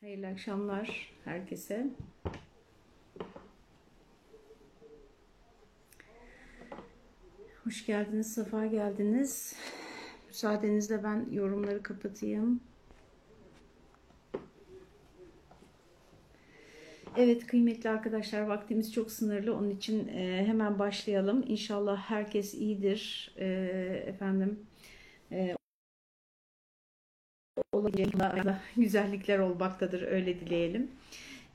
Hayırlı akşamlar herkese. Hoş geldiniz, sefa geldiniz. Müsaadenizle ben yorumları kapatayım. Evet kıymetli arkadaşlar vaktimiz çok sınırlı onun için e, hemen başlayalım. İnşallah herkes iyidir e, efendim. E, olabilecek güzellikler olmaktadır öyle dileyelim.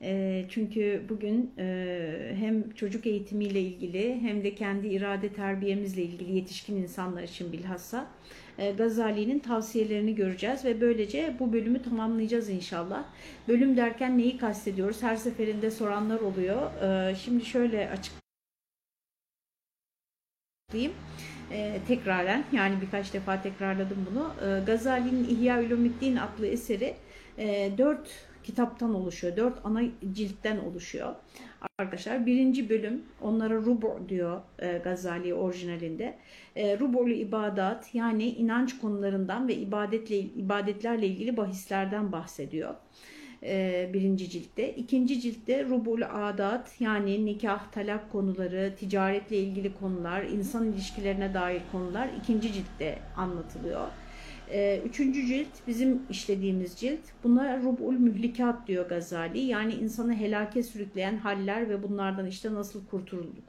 E, çünkü bugün e, hem çocuk eğitimiyle ilgili hem de kendi irade terbiyemizle ilgili yetişkin insanlar için bilhassa e, Gazali'nin tavsiyelerini göreceğiz ve böylece bu bölümü tamamlayacağız inşallah. Bölüm derken neyi kastediyoruz? Her seferinde soranlar oluyor. E, şimdi şöyle açıklayayım. E, tekraren yani birkaç defa tekrarladım bunu. E, Gazali'nin İhya Ulumuddin adlı eseri e, dört kitaptan oluşuyor. Dört ana ciltten oluşuyor. Arkadaşlar birinci bölüm onlara rubu diyor e, Gazali orijinalinde. E, rubulu ibadat yani inanç konularından ve ibadetle ibadetlerle ilgili bahislerden bahsediyor e, birinci ciltte. İkinci ciltte Rubul Adat yani nikah, talak konuları, ticaretle ilgili konular, insan ilişkilerine dair konular ikinci ciltte anlatılıyor. E, üçüncü cilt bizim işlediğimiz cilt. Buna Rubul Mühlikat diyor Gazali. Yani insanı helake sürükleyen haller ve bunlardan işte nasıl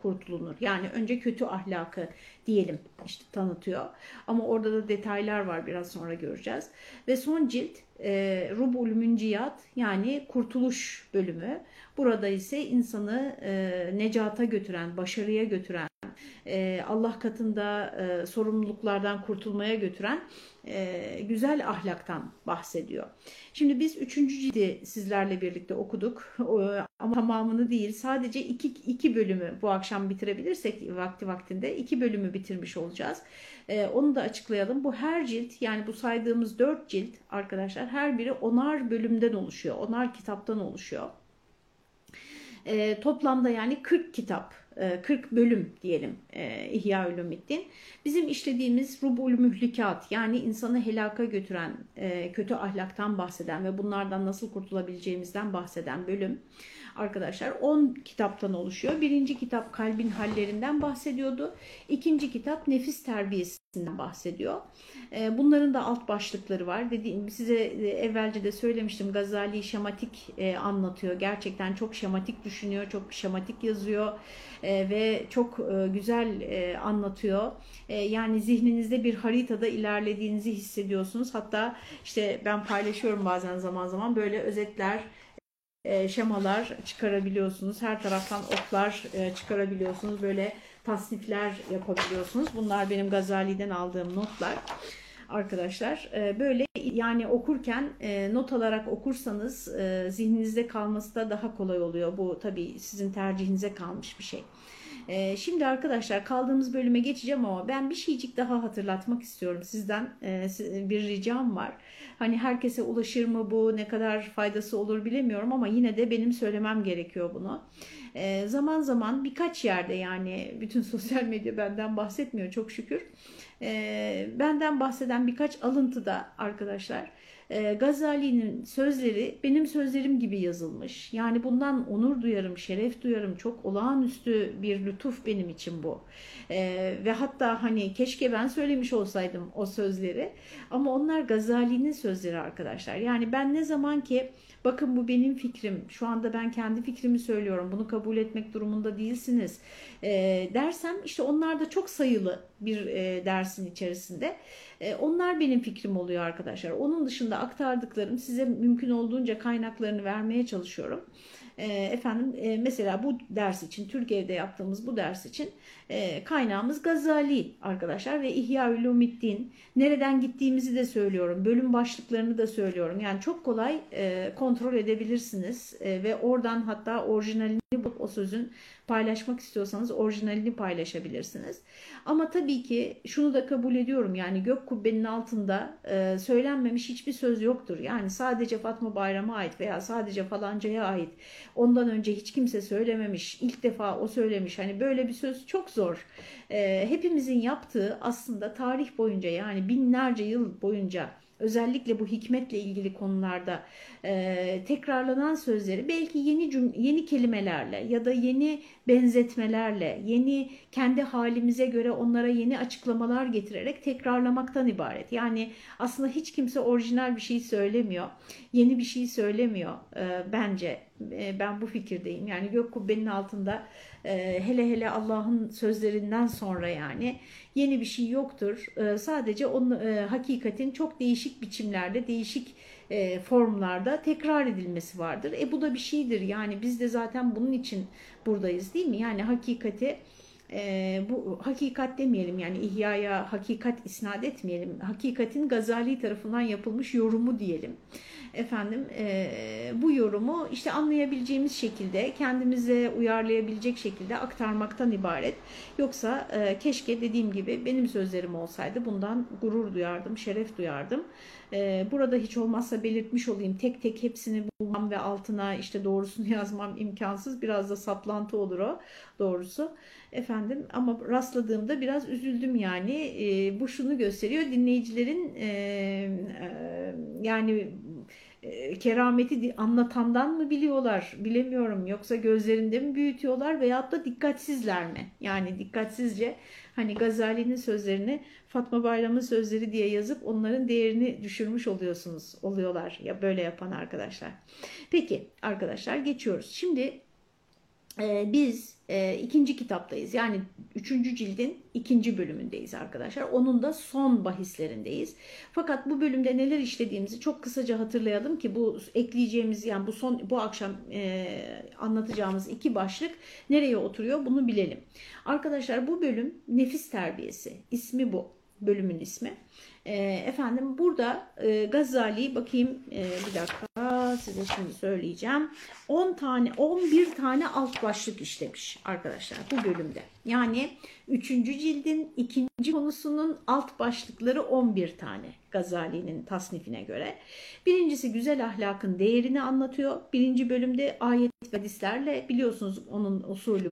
kurtulunur. Yani önce kötü ahlakı diyelim işte tanıtıyor. Ama orada da detaylar var biraz sonra göreceğiz. Ve son cilt e, Rubul Münciyat yani kurtuluş bölümü. Burada ise insanı e, necata götüren, başarıya götüren, e, Allah katında e, sorumluluklardan kurtulmaya götüren e, güzel ahlaktan bahsediyor. Şimdi biz üçüncü cildi sizlerle birlikte okuduk ama tamamını değil sadece iki, iki bölümü bu akşam bitirebilirsek vakti vaktinde iki bölümü bitirmiş olacağız. Onu da açıklayalım. Bu her cilt yani bu saydığımız dört cilt arkadaşlar her biri onar bölümden oluşuyor. Onar kitaptan oluşuyor. Toplamda yani 40 kitap 40 e, bölüm diyelim e, İhya Ulumuddin. Bizim işlediğimiz Rubul Mühlikat yani insanı helaka götüren, e, kötü ahlaktan bahseden ve bunlardan nasıl kurtulabileceğimizden bahseden bölüm arkadaşlar 10 kitaptan oluşuyor. Birinci kitap kalbin hallerinden bahsediyordu. İkinci kitap nefis terbiyesinden bahsediyor. Ee, bunların da alt başlıkları var. Dediğim size e, evvelce de söylemiştim. Gazali şematik e, anlatıyor. Gerçekten çok şematik düşünüyor, çok şematik yazıyor e, ve çok güzel anlatıyor. Yani zihninizde bir haritada ilerlediğinizi hissediyorsunuz. Hatta işte ben paylaşıyorum bazen zaman zaman böyle özetler e, şemalar çıkarabiliyorsunuz. Her taraftan oklar e, çıkarabiliyorsunuz. Böyle tasnifler yapabiliyorsunuz. Bunlar benim Gazali'den aldığım notlar. Arkadaşlar e, böyle yani okurken not alarak okursanız zihninizde kalması da daha kolay oluyor. Bu tabii sizin tercihinize kalmış bir şey. Şimdi arkadaşlar kaldığımız bölüme geçeceğim ama ben bir şeycik daha hatırlatmak istiyorum sizden bir ricam var. Hani herkese ulaşır mı bu ne kadar faydası olur bilemiyorum ama yine de benim söylemem gerekiyor bunu. E, zaman zaman birkaç yerde yani bütün sosyal medya benden bahsetmiyor çok şükür. E, benden bahseden birkaç alıntıda arkadaşlar e, Gazali'nin sözleri benim sözlerim gibi yazılmış. Yani bundan onur duyarım, şeref duyarım. Çok olağanüstü bir lütuf benim için bu. E, ve hatta hani keşke ben söylemiş olsaydım o sözleri. Ama onlar Gazali'nin sözleri arkadaşlar. Yani ben ne zaman ki bakın bu benim fikrim, şu anda ben kendi fikrimi söylüyorum, bunu kabul etmek durumunda değilsiniz e, dersem işte onlar da çok sayılı bir e, dersin içerisinde. E, onlar benim fikrim oluyor arkadaşlar. Onun dışında aktardıklarım size mümkün olduğunca kaynaklarını vermeye çalışıyorum. E, efendim e, mesela bu ders için Türkiye'de yaptığımız bu ders için kaynağımız Gazali arkadaşlar ve İhya Ulumiddin. Nereden gittiğimizi de söylüyorum. Bölüm başlıklarını da söylüyorum. Yani çok kolay kontrol edebilirsiniz ve oradan hatta orijinalini o sözün paylaşmak istiyorsanız orijinalini paylaşabilirsiniz. Ama tabii ki şunu da kabul ediyorum yani gök kubbenin altında e, söylenmemiş hiçbir söz yoktur. Yani sadece Fatma Bayram'a ait veya sadece falancaya ait ondan önce hiç kimse söylememiş ilk defa o söylemiş hani böyle bir söz çok zor. E, hepimizin yaptığı aslında tarih boyunca yani binlerce yıl boyunca özellikle bu hikmetle ilgili konularda e, tekrarlanan sözleri belki yeni cüm yeni kelimelerle ya da yeni benzetmelerle, yeni kendi halimize göre onlara yeni açıklamalar getirerek tekrarlamaktan ibaret. Yani aslında hiç kimse orijinal bir şey söylemiyor, yeni bir şey söylemiyor e, bence. E, ben bu fikirdeyim. Yani gök kubbenin altında e, hele hele Allah'ın sözlerinden sonra yani yeni bir şey yoktur. E, sadece onun e, hakikatin çok değişik biçimlerde, değişik e, formlarda tekrar edilmesi vardır. E bu da bir şeydir. Yani biz de zaten bunun için buradayız değil mi? Yani hakikati e, bu hakikat demeyelim yani ihyaya hakikat isnat etmeyelim. Hakikatin Gazali tarafından yapılmış yorumu diyelim efendim e, bu yorumu işte anlayabileceğimiz şekilde kendimize uyarlayabilecek şekilde aktarmaktan ibaret. Yoksa e, keşke dediğim gibi benim sözlerim olsaydı bundan gurur duyardım, şeref duyardım. E, burada hiç olmazsa belirtmiş olayım tek tek hepsini bulmam ve altına işte doğrusunu yazmam imkansız. Biraz da saplantı olur o doğrusu. Efendim ama rastladığımda biraz üzüldüm yani. E, bu şunu gösteriyor dinleyicilerin e, e, yani e, kerameti anlatandan mı biliyorlar bilemiyorum yoksa gözlerinde mi büyütüyorlar veyahut da dikkatsizler mi? Yani dikkatsizce hani Gazali'nin sözlerini Fatma Bayram'ın sözleri diye yazıp onların değerini düşürmüş oluyorsunuz oluyorlar ya böyle yapan arkadaşlar. Peki arkadaşlar geçiyoruz. Şimdi e, biz e, ikinci kitaptayız. Yani üçüncü cildin ikinci bölümündeyiz arkadaşlar. Onun da son bahislerindeyiz. Fakat bu bölümde neler işlediğimizi çok kısaca hatırlayalım ki bu ekleyeceğimiz yani bu son bu akşam e, anlatacağımız iki başlık nereye oturuyor bunu bilelim. Arkadaşlar bu bölüm nefis terbiyesi. ismi bu bölümün ismi. E, efendim burada e, Gazali bakayım e, bir dakika size şimdi söyleyeceğim. 10 tane 11 tane alt başlık işlemiş arkadaşlar bu bölümde. Yani 3. cildin ikinci konusunun alt başlıkları 11 tane Gazali'nin tasnifine göre. Birincisi güzel ahlakın değerini anlatıyor. Birinci bölümde ayet ve hadislerle biliyorsunuz onun usulü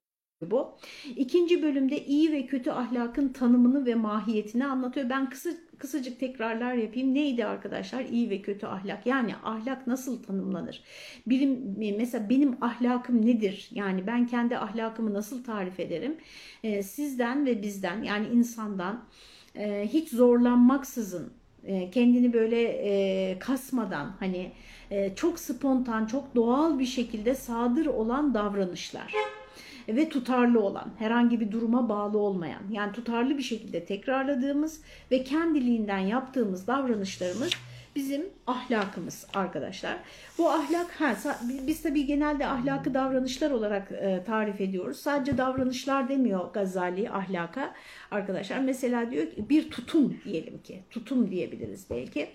bu. İkinci bölümde iyi ve kötü ahlakın tanımını ve mahiyetini anlatıyor. Ben kısa, kısacık tekrarlar yapayım. Neydi arkadaşlar iyi ve kötü ahlak? Yani ahlak nasıl tanımlanır? Birim, mesela benim ahlakım nedir? Yani ben kendi ahlakımı nasıl tarif ederim? Ee, sizden ve bizden yani insandan e, hiç zorlanmaksızın e, kendini böyle e, kasmadan hani e, çok spontan, çok doğal bir şekilde sadır olan davranışlar ve tutarlı olan, herhangi bir duruma bağlı olmayan, yani tutarlı bir şekilde tekrarladığımız ve kendiliğinden yaptığımız davranışlarımız bizim ahlakımız arkadaşlar. Bu ahlak, ha, biz tabii genelde ahlakı davranışlar olarak e, tarif ediyoruz. Sadece davranışlar demiyor Gazali ahlaka arkadaşlar. Mesela diyor ki bir tutum diyelim ki, tutum diyebiliriz belki.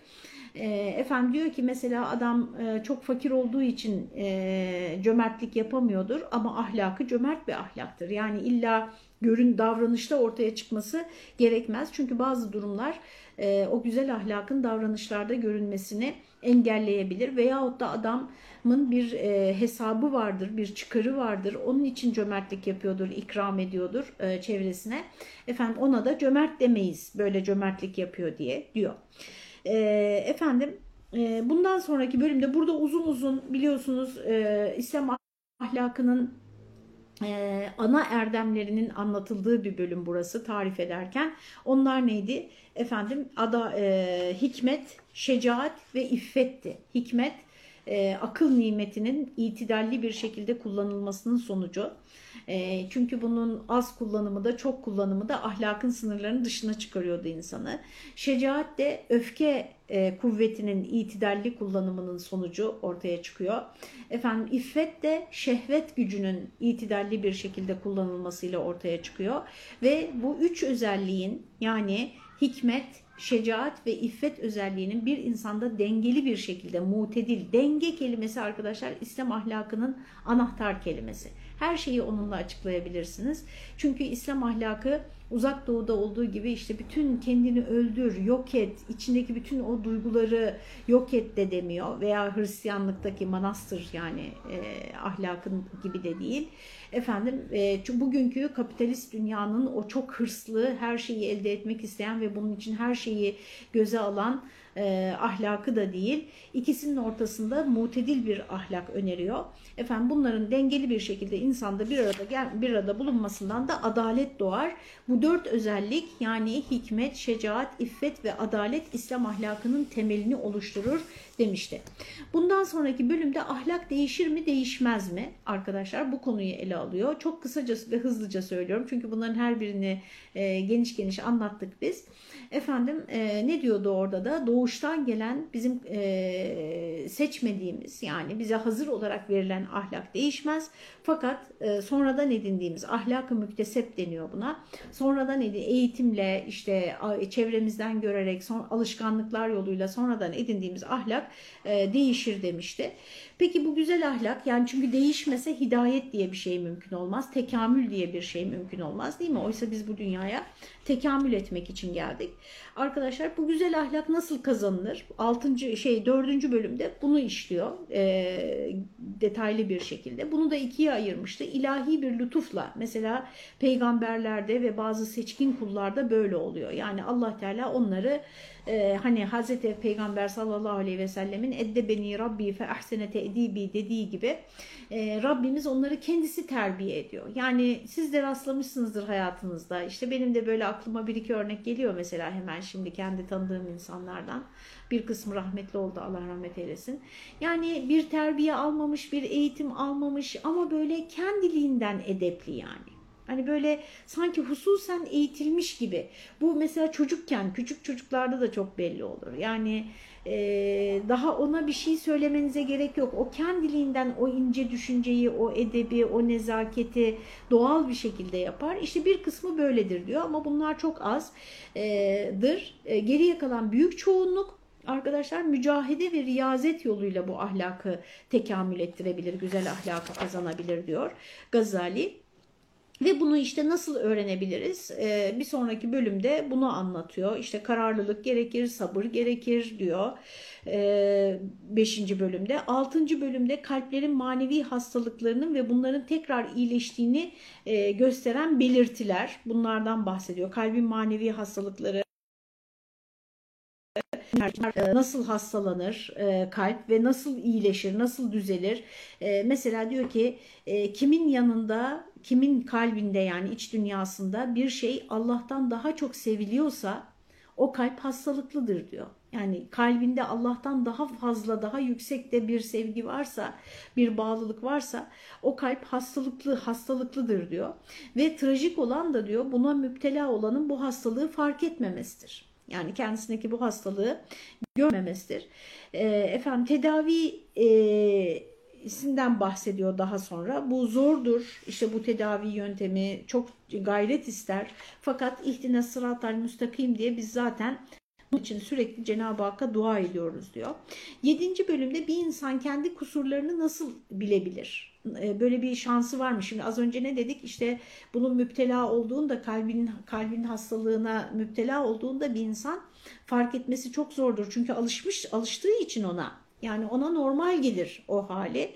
E, efendim diyor ki mesela adam e, çok fakir olduğu için e, cömertlik yapamıyordur ama ahlakı cömert bir ahlaktır. Yani illa görün davranışta ortaya çıkması gerekmez. Çünkü bazı durumlar e, o güzel ahlakın davranışlarda görünmesini engelleyebilir veyahut da adamın bir hesabı vardır, bir çıkarı vardır. Onun için cömertlik yapıyordur, ikram ediyordur çevresine. Efendim ona da cömert demeyiz böyle cömertlik yapıyor diye diyor. E, efendim e, bundan sonraki bölümde burada uzun uzun biliyorsunuz e, İslam ahlakının e, ana erdemlerinin anlatıldığı bir bölüm burası tarif ederken. Onlar neydi? Efendim ada e, hikmet, şecaat ve iffetti. Hikmet e, akıl nimetinin itidalli bir şekilde kullanılmasının sonucu. E, çünkü bunun az kullanımı da çok kullanımı da ahlakın sınırlarının dışına çıkarıyordu insanı. Şecaat de öfke e, kuvvetinin itidalli kullanımının sonucu ortaya çıkıyor. Efendim iffet de şehvet gücünün itidalli bir şekilde kullanılmasıyla ortaya çıkıyor. Ve bu üç özelliğin yani hikmet, şecaat ve iffet özelliğinin bir insanda dengeli bir şekilde mutedil, denge kelimesi arkadaşlar İslam ahlakının anahtar kelimesi. Her şeyi onunla açıklayabilirsiniz. Çünkü İslam ahlakı uzak doğuda olduğu gibi işte bütün kendini öldür, yok et, içindeki bütün o duyguları yok et de demiyor veya Hristiyanlıktaki manastır yani e, ahlakın gibi de değil. Efendim e, bugünkü kapitalist dünyanın o çok hırslı, her şeyi elde etmek isteyen ve bunun için her şeyi göze alan e, ahlakı da değil. İkisinin ortasında mutedil bir ahlak öneriyor. Efendim bunların dengeli bir şekilde insanda bir arada bir arada bulunmasından da adalet doğar. Bu dört özellik yani hikmet, şecaat, iffet ve adalet İslam ahlakının temelini oluşturur demişti. Bundan sonraki bölümde ahlak değişir mi değişmez mi arkadaşlar bu konuyu ele alıyor. Çok kısaca ve hızlıca söylüyorum çünkü bunların her birini e, geniş geniş anlattık biz. Efendim e, ne diyordu orada da doğuştan gelen bizim e, seçmediğimiz yani bize hazır olarak verilen ahlak değişmez. Fakat e, sonradan edindiğimiz ahlak-ı müktesep deniyor buna. Sonradan edin, eğitimle işte çevremizden görerek son, alışkanlıklar yoluyla sonradan edindiğimiz ahlak e, değişir demişti. Peki bu güzel ahlak yani çünkü değişmese hidayet diye bir şey mümkün olmaz. Tekamül diye bir şey mümkün olmaz değil mi? Oysa biz bu dünyaya tekamül etmek için geldik. Arkadaşlar bu güzel ahlak nasıl kazanılır? 6. şey 4. bölümde bunu işliyor e, detaylı bir şekilde. Bunu da ikiye ayırmıştı. İlahi bir lütufla mesela peygamberlerde ve bazı seçkin kullarda böyle oluyor. Yani Allah Teala onları e, hani Hazreti Peygamber sallallahu aleyhi ve sellemin edde beni Rabbi fe ahsene te'dibi dediği gibi e, Rabbimiz onları kendisi terbiye ediyor. Yani siz de rastlamışsınızdır hayatınızda. İşte benim de böyle aklıma bir iki örnek geliyor mesela hemen şimdi kendi tanıdığım insanlardan. Bir kısmı rahmetli oldu Allah rahmet eylesin. Yani bir terbiye almamış, bir eğitim almamış ama böyle kendiliğinden edepli yani. Hani böyle sanki hususen eğitilmiş gibi. Bu mesela çocukken, küçük çocuklarda da çok belli olur. Yani e, daha ona bir şey söylemenize gerek yok. O kendiliğinden o ince düşünceyi, o edebi, o nezaketi doğal bir şekilde yapar. İşte bir kısmı böyledir diyor ama bunlar çok azdır. E, geriye kalan büyük çoğunluk arkadaşlar mücahede ve riyazet yoluyla bu ahlakı tekamül ettirebilir, güzel ahlakı kazanabilir diyor Gazali. Ve bunu işte nasıl öğrenebiliriz? Ee, bir sonraki bölümde bunu anlatıyor. İşte kararlılık gerekir, sabır gerekir diyor. Ee, beşinci bölümde. Altıncı bölümde kalplerin manevi hastalıklarının ve bunların tekrar iyileştiğini e, gösteren belirtiler. Bunlardan bahsediyor. Kalbin manevi hastalıkları nasıl hastalanır e, kalp ve nasıl iyileşir, nasıl düzelir? E, mesela diyor ki e, kimin yanında, kimin kalbinde yani iç dünyasında bir şey Allah'tan daha çok seviliyorsa o kalp hastalıklıdır diyor. Yani kalbinde Allah'tan daha fazla, daha yüksekte bir sevgi varsa, bir bağlılık varsa o kalp hastalıklı, hastalıklıdır diyor. Ve trajik olan da diyor buna müptela olanın bu hastalığı fark etmemesidir. Yani kendisindeki bu hastalığı görmemesidir. E, efendim tedavi e, sinden bahsediyor daha sonra. Bu zordur. İşte bu tedavi yöntemi çok gayret ister. Fakat ihtine sıratal müstakim diye biz zaten bunun için sürekli Cenab-ı Hakk'a dua ediyoruz diyor. Yedinci bölümde bir insan kendi kusurlarını nasıl bilebilir? E, böyle bir şansı var mı? Şimdi az önce ne dedik? İşte bunun müptela olduğunda kalbin kalbin hastalığına müptela olduğunda bir insan fark etmesi çok zordur. Çünkü alışmış alıştığı için ona. Yani ona normal gelir o hali.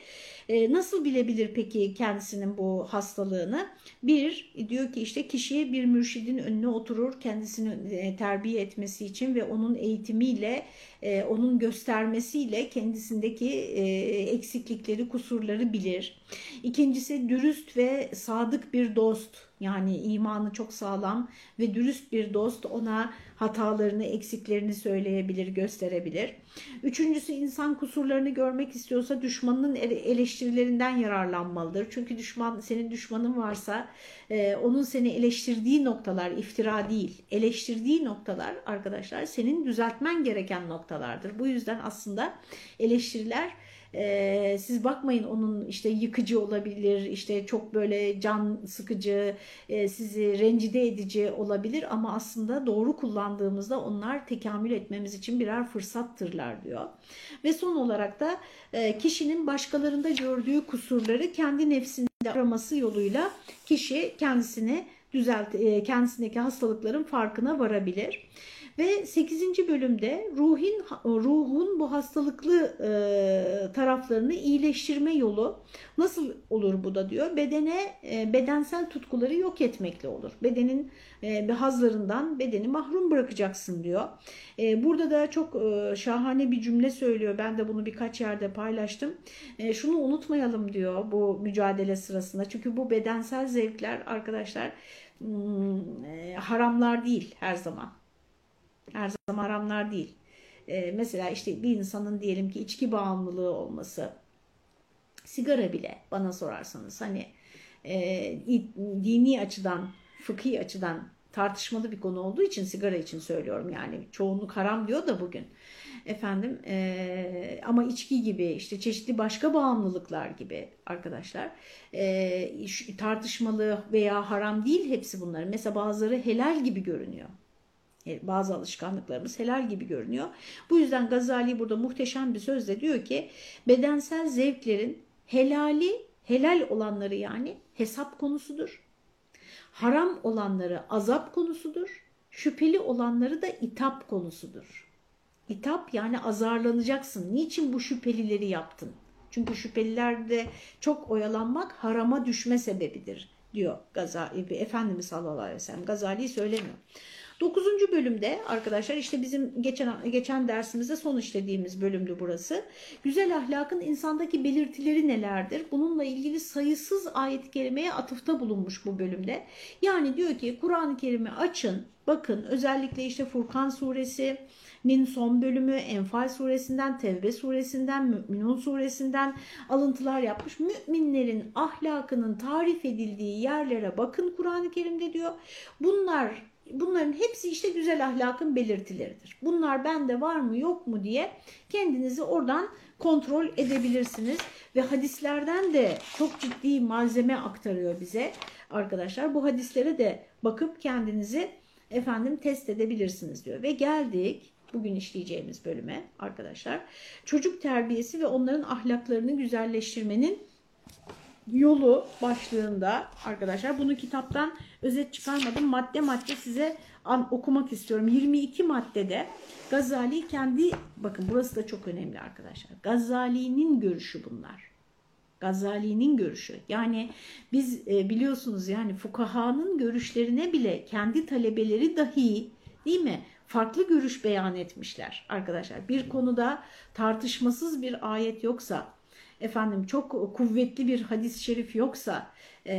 E, nasıl bilebilir peki kendisinin bu hastalığını? Bir, diyor ki işte kişi bir mürşidin önüne oturur kendisini e, terbiye etmesi için ve onun eğitimiyle, e, onun göstermesiyle kendisindeki e, eksiklikleri, kusurları bilir. İkincisi dürüst ve sadık bir dost yani imanı çok sağlam ve dürüst bir dost ona hatalarını, eksiklerini söyleyebilir, gösterebilir. Üçüncüsü insan kusurlarını görmek istiyorsa düşmanının eleştirilerinden yararlanmalıdır. Çünkü düşman senin düşmanın varsa e, onun seni eleştirdiği noktalar iftira değil. Eleştirdiği noktalar arkadaşlar senin düzeltmen gereken noktalardır. Bu yüzden aslında eleştiriler e, siz bakmayın onun işte yıkıcı olabilir, işte çok böyle can sıkıcı, e, sizi rencide edici olabilir ama aslında doğru kullandığımızda onlar tekamül etmemiz için birer fırsattırlar diyor. Ve son olarak da e, kişinin başkalarında gördüğü kusurları kendi nefsinde araması yoluyla kişi kendisini düzelt kendisindeki hastalıkların farkına varabilir. Ve 8. bölümde ruhin ruhun bu hastalıklı e, taraflarını iyileştirme yolu nasıl olur bu da diyor. Bedene e, bedensel tutkuları yok etmekle olur. Bedenin e, hazlarından bedeni mahrum bırakacaksın diyor. E, burada da çok e, şahane bir cümle söylüyor. Ben de bunu birkaç yerde paylaştım. E, şunu unutmayalım diyor bu mücadele sırasında. Çünkü bu bedensel zevkler arkadaşlar hmm, e, haramlar değil her zaman her zaman haramlar değil. Ee, mesela işte bir insanın diyelim ki içki bağımlılığı olması, sigara bile bana sorarsanız hani e, dini açıdan, fıkhi açıdan tartışmalı bir konu olduğu için sigara için söylüyorum yani. Çoğunluk haram diyor da bugün. Efendim e, ama içki gibi işte çeşitli başka bağımlılıklar gibi arkadaşlar e, tartışmalı veya haram değil hepsi bunların mesela bazıları helal gibi görünüyor bazı alışkanlıklarımız helal gibi görünüyor. Bu yüzden Gazali burada muhteşem bir sözle diyor ki bedensel zevklerin helali, helal olanları yani hesap konusudur. Haram olanları azap konusudur. Şüpheli olanları da itap konusudur. İtap yani azarlanacaksın. Niçin bu şüphelileri yaptın? Çünkü şüphelilerde çok oyalanmak harama düşme sebebidir diyor Gazali, Efendimiz sallallahu aleyhi ve sellem. Gazali söylemiyor. 9. bölümde arkadaşlar işte bizim geçen geçen dersimizde son işlediğimiz bölümdü burası. Güzel ahlakın insandaki belirtileri nelerdir? Bununla ilgili sayısız ayet-i kerimeye atıfta bulunmuş bu bölümde. Yani diyor ki Kur'an-ı Kerim'i açın, bakın özellikle işte Furkan suresi, Nin son bölümü Enfal suresinden, Tevbe suresinden, Mü'minun suresinden alıntılar yapmış. Müminlerin ahlakının tarif edildiği yerlere bakın Kur'an-ı Kerim'de diyor. Bunlar bunların hepsi işte güzel ahlakın belirtileridir. Bunlar bende var mı yok mu diye kendinizi oradan kontrol edebilirsiniz. Ve hadislerden de çok ciddi malzeme aktarıyor bize arkadaşlar. Bu hadislere de bakıp kendinizi efendim test edebilirsiniz diyor. Ve geldik bugün işleyeceğimiz bölüme arkadaşlar. Çocuk terbiyesi ve onların ahlaklarını güzelleştirmenin yolu başlığında arkadaşlar bunu kitaptan özet çıkarmadım. Madde madde size okumak istiyorum. 22 maddede Gazali kendi bakın burası da çok önemli arkadaşlar. Gazali'nin görüşü bunlar. Gazali'nin görüşü. Yani biz e, biliyorsunuz yani fukahanın görüşlerine bile kendi talebeleri dahi değil mi? Farklı görüş beyan etmişler arkadaşlar. Bir konuda tartışmasız bir ayet yoksa efendim çok kuvvetli bir hadis-i şerif yoksa e,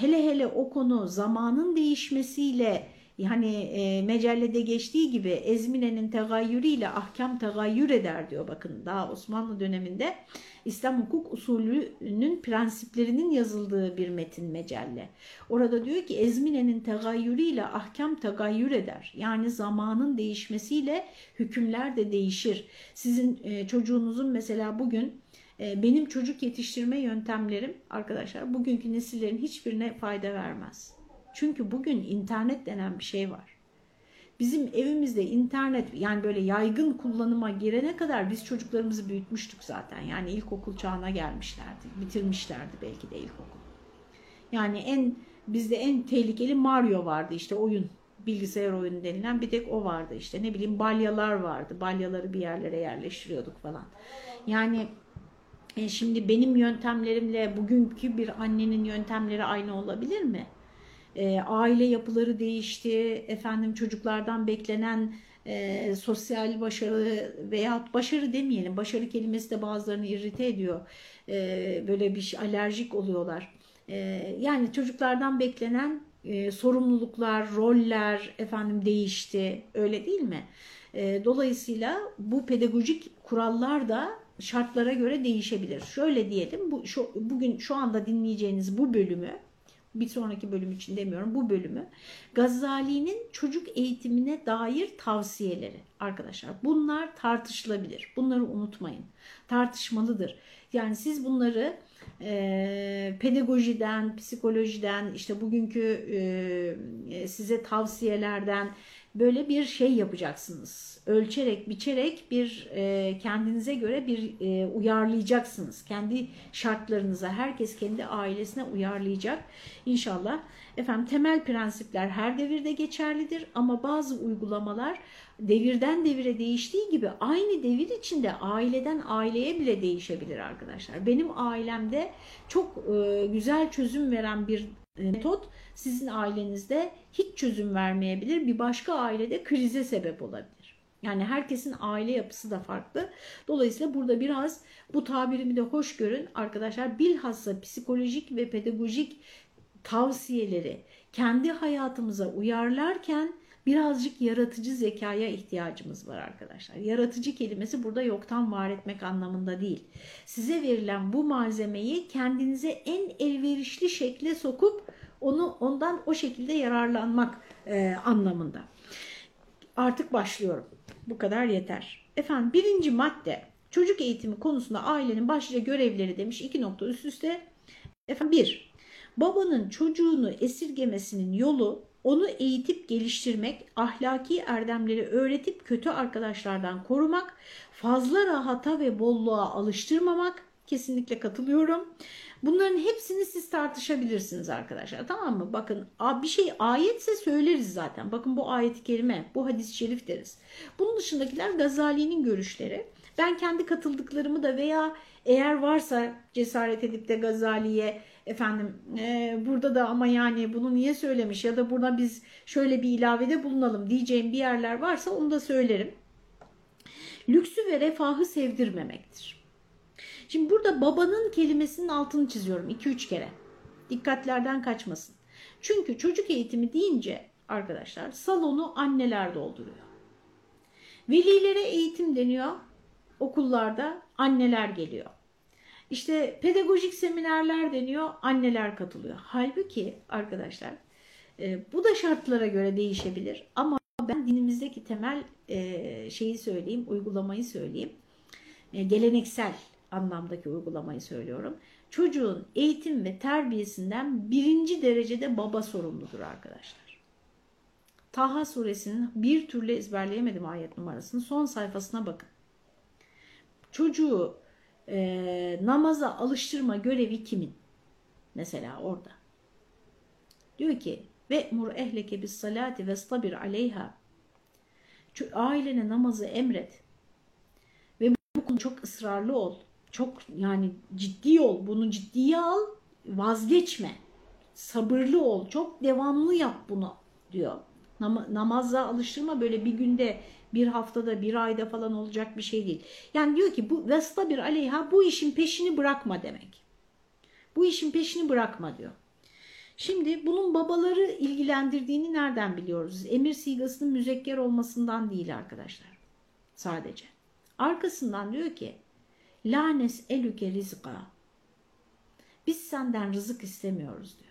hele hele o konu zamanın değişmesiyle yani e, mecellede geçtiği gibi ezminenin tegayyürüyle ahkam tegayyür eder diyor bakın daha Osmanlı döneminde İslam hukuk usulünün prensiplerinin yazıldığı bir metin mecelle. Orada diyor ki ezminenin tegayyürüyle ahkam tegayyür eder. Yani zamanın değişmesiyle hükümler de değişir. Sizin e, çocuğunuzun mesela bugün benim çocuk yetiştirme yöntemlerim arkadaşlar bugünkü nesillerin hiçbirine fayda vermez. Çünkü bugün internet denen bir şey var. Bizim evimizde internet yani böyle yaygın kullanıma girene kadar biz çocuklarımızı büyütmüştük zaten. Yani ilkokul çağına gelmişlerdi, bitirmişlerdi belki de ilkokul. Yani en bizde en tehlikeli Mario vardı işte oyun bilgisayar oyunu denilen bir tek o vardı işte ne bileyim balyalar vardı. Balyaları bir yerlere yerleştiriyorduk falan. Yani e şimdi benim yöntemlerimle bugünkü bir annenin yöntemleri aynı olabilir mi? E, aile yapıları değişti, efendim çocuklardan beklenen e, sosyal başarı veya başarı demeyelim, başarı kelimesi de bazılarını irrite ediyor. E, böyle bir şey, alerjik oluyorlar. E, yani çocuklardan beklenen e, sorumluluklar, roller efendim değişti, öyle değil mi? E, dolayısıyla bu pedagojik kurallar da şartlara göre değişebilir. Şöyle diyelim bu şu, bugün şu anda dinleyeceğiniz bu bölümü bir sonraki bölüm için demiyorum bu bölümü Gazali'nin çocuk eğitimine dair tavsiyeleri. Arkadaşlar bunlar tartışılabilir. Bunları unutmayın. Tartışmalıdır. Yani siz bunları e, pedagojiden psikolojiden işte bugünkü e, size tavsiyelerden böyle bir şey yapacaksınız. Ölçerek, biçerek bir e, kendinize göre bir e, uyarlayacaksınız. Kendi şartlarınıza, herkes kendi ailesine uyarlayacak. İnşallah efendim temel prensipler her devirde geçerlidir ama bazı uygulamalar devirden devire değiştiği gibi aynı devir içinde aileden aileye bile değişebilir arkadaşlar. Benim ailemde çok e, güzel çözüm veren bir metot sizin ailenizde hiç çözüm vermeyebilir. Bir başka ailede krize sebep olabilir. Yani herkesin aile yapısı da farklı. Dolayısıyla burada biraz bu tabirimi de hoş görün arkadaşlar. Bilhassa psikolojik ve pedagojik tavsiyeleri kendi hayatımıza uyarlarken birazcık yaratıcı zekaya ihtiyacımız var arkadaşlar. Yaratıcı kelimesi burada yoktan var etmek anlamında değil. Size verilen bu malzemeyi kendinize en elverişli şekle sokup onu ondan o şekilde yararlanmak e, anlamında. Artık başlıyorum. Bu kadar yeter. Efendim birinci madde çocuk eğitimi konusunda ailenin başlıca görevleri demiş. iki nokta üst üste. Efendim bir, babanın çocuğunu esirgemesinin yolu onu eğitip geliştirmek, ahlaki erdemleri öğretip kötü arkadaşlardan korumak, fazla rahata ve bolluğa alıştırmamak, kesinlikle katılıyorum. Bunların hepsini siz tartışabilirsiniz arkadaşlar tamam mı? Bakın bir şey ayetse söyleriz zaten. Bakın bu ayet-i kerime, bu hadis-i şerif deriz. Bunun dışındakiler Gazali'nin görüşleri. Ben kendi katıldıklarımı da veya eğer varsa cesaret edip de Gazali'ye efendim e, burada da ama yani bunu niye söylemiş ya da burada biz şöyle bir ilavede bulunalım diyeceğim bir yerler varsa onu da söylerim. Lüksü ve refahı sevdirmemektir. Şimdi burada babanın kelimesinin altını çiziyorum 2-3 kere. Dikkatlerden kaçmasın. Çünkü çocuk eğitimi deyince arkadaşlar salonu anneler dolduruyor. Velilere eğitim deniyor. Okullarda anneler geliyor. İşte pedagojik seminerler deniyor, anneler katılıyor. Halbuki arkadaşlar e, bu da şartlara göre değişebilir ama ben dinimizdeki temel e, şeyi söyleyeyim, uygulamayı söyleyeyim. E, geleneksel anlamdaki uygulamayı söylüyorum. Çocuğun eğitim ve terbiyesinden birinci derecede baba sorumludur arkadaşlar. Taha suresinin bir türlü ezberleyemedim ayet numarasını son sayfasına bakın. Çocuğu e, namaza alıştırma görevi kimin? Mesela orada. Diyor ki ve mur ehleke bis salati ve stabir aleyha. Ailene namazı emret ve bu konu çok ısrarlı ol. Çok yani ciddi ol. Bunu ciddiye al. Vazgeçme. Sabırlı ol. Çok devamlı yap bunu diyor. Nam namaza alıştırma böyle bir günde bir haftada bir ayda falan olacak bir şey değil. Yani diyor ki bu vesta bir aleyha bu işin peşini bırakma demek. Bu işin peşini bırakma diyor. Şimdi bunun babaları ilgilendirdiğini nereden biliyoruz? Emir sigasının müzekker olmasından değil arkadaşlar. Sadece. Arkasından diyor ki Lanes elüke rizqa. Biz senden rızık istemiyoruz diyor.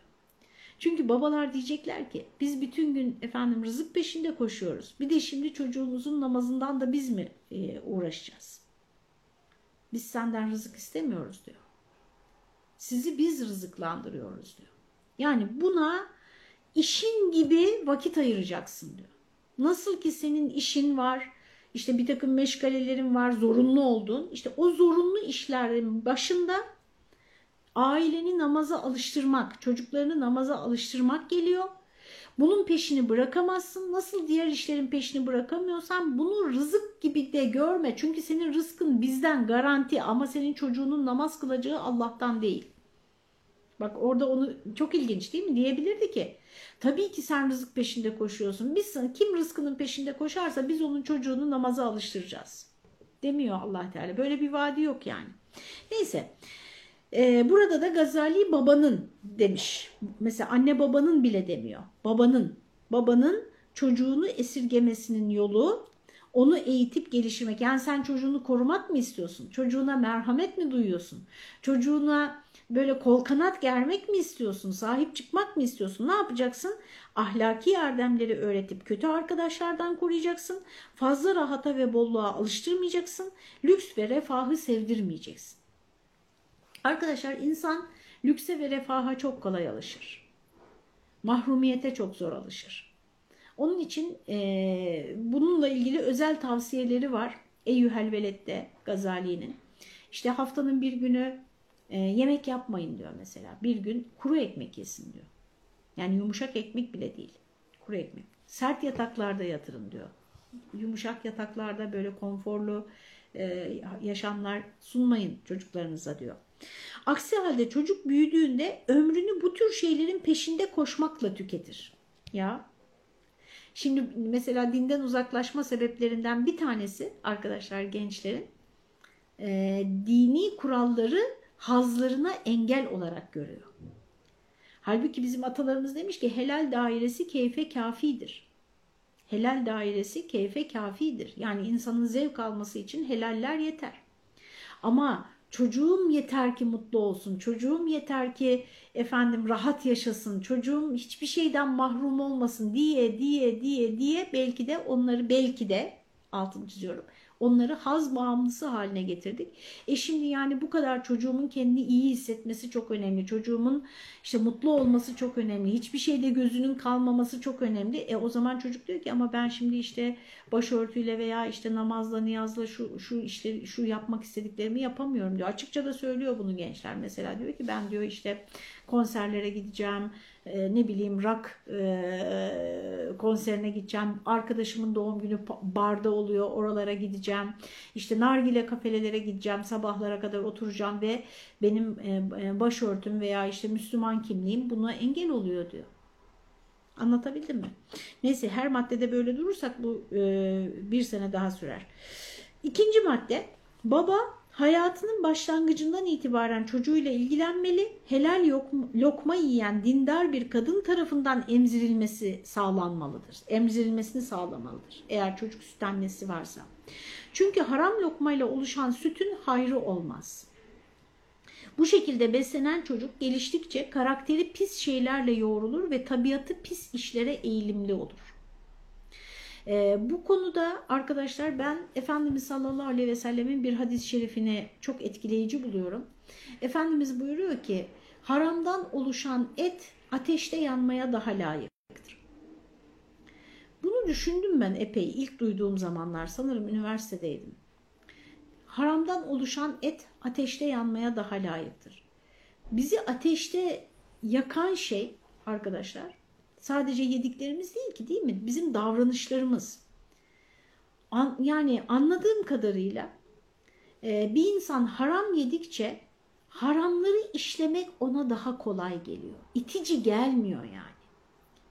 Çünkü babalar diyecekler ki biz bütün gün efendim rızık peşinde koşuyoruz. Bir de şimdi çocuğumuzun namazından da biz mi e, uğraşacağız? Biz senden rızık istemiyoruz diyor. Sizi biz rızıklandırıyoruz diyor. Yani buna işin gibi vakit ayıracaksın diyor. Nasıl ki senin işin var, işte bir takım meşgalelerin var, zorunlu olduğun, işte o zorunlu işlerin başında aileni namaza alıştırmak, çocuklarını namaza alıştırmak geliyor. Bunun peşini bırakamazsın. Nasıl diğer işlerin peşini bırakamıyorsan bunu rızık gibi de görme. Çünkü senin rızkın bizden garanti ama senin çocuğunun namaz kılacağı Allah'tan değil. Bak orada onu çok ilginç değil mi? Diyebilirdi ki tabii ki sen rızık peşinde koşuyorsun. Biz kim rızkının peşinde koşarsa biz onun çocuğunu namaza alıştıracağız. Demiyor allah Teala. Böyle bir vaadi yok yani. Neyse. Ee, burada da Gazali babanın demiş. Mesela anne babanın bile demiyor. Babanın. Babanın çocuğunu esirgemesinin yolu onu eğitip geliştirmek. Yani sen çocuğunu korumak mı istiyorsun? Çocuğuna merhamet mi duyuyorsun? Çocuğuna böyle kol kanat germek mi istiyorsun? Sahip çıkmak mı istiyorsun? Ne yapacaksın? Ahlaki erdemleri öğretip kötü arkadaşlardan koruyacaksın. Fazla rahata ve bolluğa alıştırmayacaksın. Lüks ve refahı sevdirmeyeceksin. Arkadaşlar insan lükse ve refaha çok kolay alışır. Mahrumiyete çok zor alışır. Onun için e, bununla ilgili özel tavsiyeleri var. Eyyühel Veled'de Gazali'nin. İşte haftanın bir günü e, yemek yapmayın diyor mesela. Bir gün kuru ekmek yesin diyor. Yani yumuşak ekmek bile değil. Kuru ekmek. Sert yataklarda yatırın diyor. Yumuşak yataklarda böyle konforlu e, yaşamlar sunmayın çocuklarınıza diyor. Aksi halde çocuk büyüdüğünde ömrünü bu tür şeylerin peşinde koşmakla tüketir. Ya Şimdi mesela dinden uzaklaşma sebeplerinden bir tanesi arkadaşlar gençlerin e, dini kuralları hazlarına engel olarak görüyor. Halbuki bizim atalarımız demiş ki helal dairesi keyfe kafidir. Helal dairesi keyfe kafidir. Yani insanın zevk alması için helaller yeter. Ama çocuğum yeter ki mutlu olsun, çocuğum yeter ki efendim rahat yaşasın, çocuğum hiçbir şeyden mahrum olmasın diye diye diye diye belki de onları belki de altını çiziyorum Onları haz bağımlısı haline getirdik. E şimdi yani bu kadar çocuğumun kendini iyi hissetmesi çok önemli. Çocuğumun işte mutlu olması çok önemli. Hiçbir şeyde gözünün kalmaması çok önemli. E o zaman çocuk diyor ki ama ben şimdi işte başörtüyle veya işte namazla, niyazla şu şu işte şu yapmak istediklerimi yapamıyorum diyor. Açıkça da söylüyor bunu gençler mesela diyor ki ben diyor işte konserlere gideceğim, e, ne bileyim rock e, konserine gideceğim, arkadaşımın doğum günü barda oluyor oralara gideceğim, işte nargile kafelere gideceğim, sabahlara kadar oturacağım ve benim e, başörtüm veya işte Müslüman kimliğim buna engel oluyor diyor. Anlatabildim mi? Neyse her maddede böyle durursak bu bir sene daha sürer. İkinci madde baba hayatının başlangıcından itibaren çocuğuyla ilgilenmeli, helal lokma yiyen dindar bir kadın tarafından emzirilmesi sağlanmalıdır. Emzirilmesini sağlamalıdır eğer çocuk süt annesi varsa. Çünkü haram lokmayla oluşan sütün hayrı olmaz. Bu şekilde beslenen çocuk geliştikçe karakteri pis şeylerle yoğrulur ve tabiatı pis işlere eğilimli olur. E, bu konuda arkadaşlar ben Efendimiz sallallahu aleyhi ve sellemin bir hadis-i şerifini çok etkileyici buluyorum. Efendimiz buyuruyor ki haramdan oluşan et ateşte yanmaya daha layıktır. Bunu düşündüm ben epey ilk duyduğum zamanlar sanırım üniversitedeydim. Haramdan oluşan et ateşte yanmaya daha layıktır. Bizi ateşte yakan şey arkadaşlar Sadece yediklerimiz değil ki değil mi? Bizim davranışlarımız. An, yani anladığım kadarıyla e, bir insan haram yedikçe haramları işlemek ona daha kolay geliyor. İtici gelmiyor yani.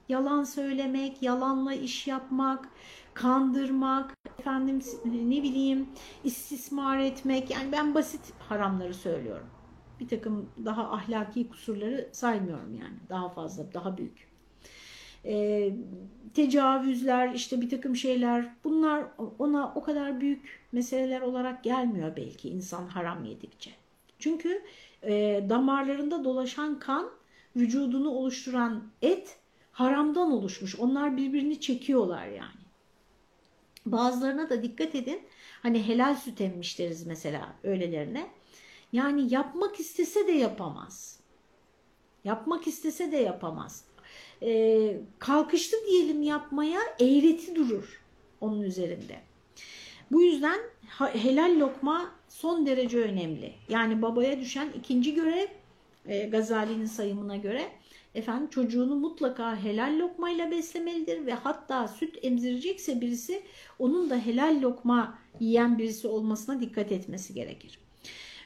Yalan söylemek, yalanla iş yapmak, kandırmak, efendim ne bileyim istismar etmek. Yani ben basit haramları söylüyorum. Bir takım daha ahlaki kusurları saymıyorum yani. Daha fazla, daha büyük e, tecavüzler, işte bir takım şeyler bunlar ona o kadar büyük meseleler olarak gelmiyor belki insan haram yedikçe. Çünkü e, damarlarında dolaşan kan, vücudunu oluşturan et haramdan oluşmuş. Onlar birbirini çekiyorlar yani. Bazılarına da dikkat edin. Hani helal süt emmiş deriz mesela öylelerine. Yani yapmak istese de yapamaz. Yapmak istese de yapamaz e, kalkıştı diyelim yapmaya eğreti durur onun üzerinde. Bu yüzden helal lokma son derece önemli. Yani babaya düşen ikinci görev e, Gazali'nin sayımına göre efendim çocuğunu mutlaka helal lokmayla beslemelidir ve hatta süt emzirecekse birisi onun da helal lokma yiyen birisi olmasına dikkat etmesi gerekir.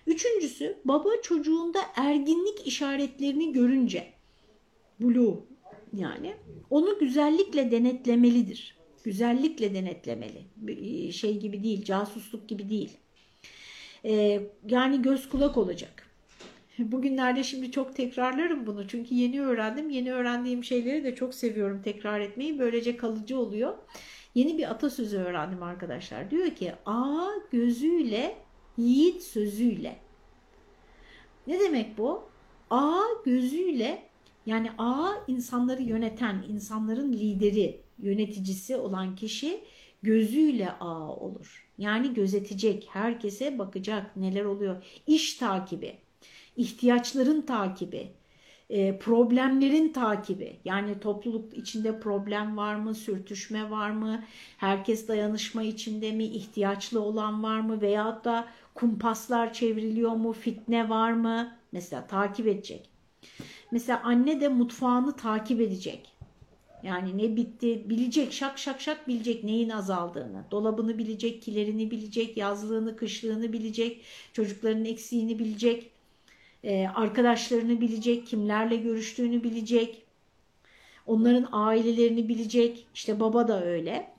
Üçüncüsü baba çocuğunda erginlik işaretlerini görünce bulu yani onu güzellikle denetlemelidir. Güzellikle denetlemeli. E, şey gibi değil, casusluk gibi değil. Ee, yani göz kulak olacak. Bugünlerde şimdi çok tekrarlarım bunu çünkü yeni öğrendim. Yeni öğrendiğim şeyleri de çok seviyorum tekrar etmeyi. Böylece kalıcı oluyor. Yeni bir atasözü öğrendim arkadaşlar. Diyor ki a gözüyle yiğit sözüyle. Ne demek bu? A gözüyle yani A insanları yöneten, insanların lideri, yöneticisi olan kişi gözüyle A olur. Yani gözetecek, herkese bakacak neler oluyor. İş takibi, ihtiyaçların takibi, e, problemlerin takibi yani topluluk içinde problem var mı, sürtüşme var mı, herkes dayanışma içinde mi, ihtiyaçlı olan var mı veyahut da kumpaslar çevriliyor mu, fitne var mı mesela takip edecek. Mesela anne de mutfağını takip edecek. Yani ne bitti bilecek şak şak şak bilecek neyin azaldığını. Dolabını bilecek, kilerini bilecek, yazlığını, kışlığını bilecek, çocukların eksiğini bilecek, e, arkadaşlarını bilecek, kimlerle görüştüğünü bilecek, onların ailelerini bilecek. İşte baba da öyle.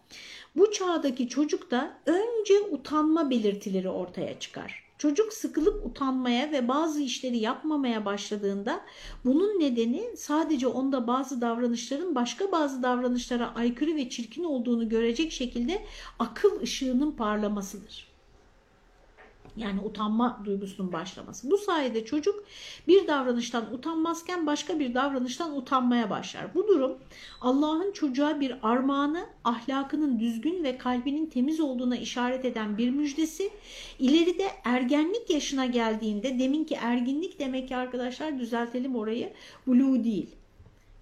Bu çağdaki çocuk da önce utanma belirtileri ortaya çıkar. Çocuk sıkılıp utanmaya ve bazı işleri yapmamaya başladığında bunun nedeni sadece onda bazı davranışların başka bazı davranışlara aykırı ve çirkin olduğunu görecek şekilde akıl ışığının parlamasıdır. Yani utanma duygusunun başlaması. Bu sayede çocuk bir davranıştan utanmazken başka bir davranıştan utanmaya başlar. Bu durum Allah'ın çocuğa bir armağanı, ahlakının düzgün ve kalbinin temiz olduğuna işaret eden bir müjdesi. İleride ergenlik yaşına geldiğinde deminki erginlik demek ki arkadaşlar düzeltelim orayı bulu değil.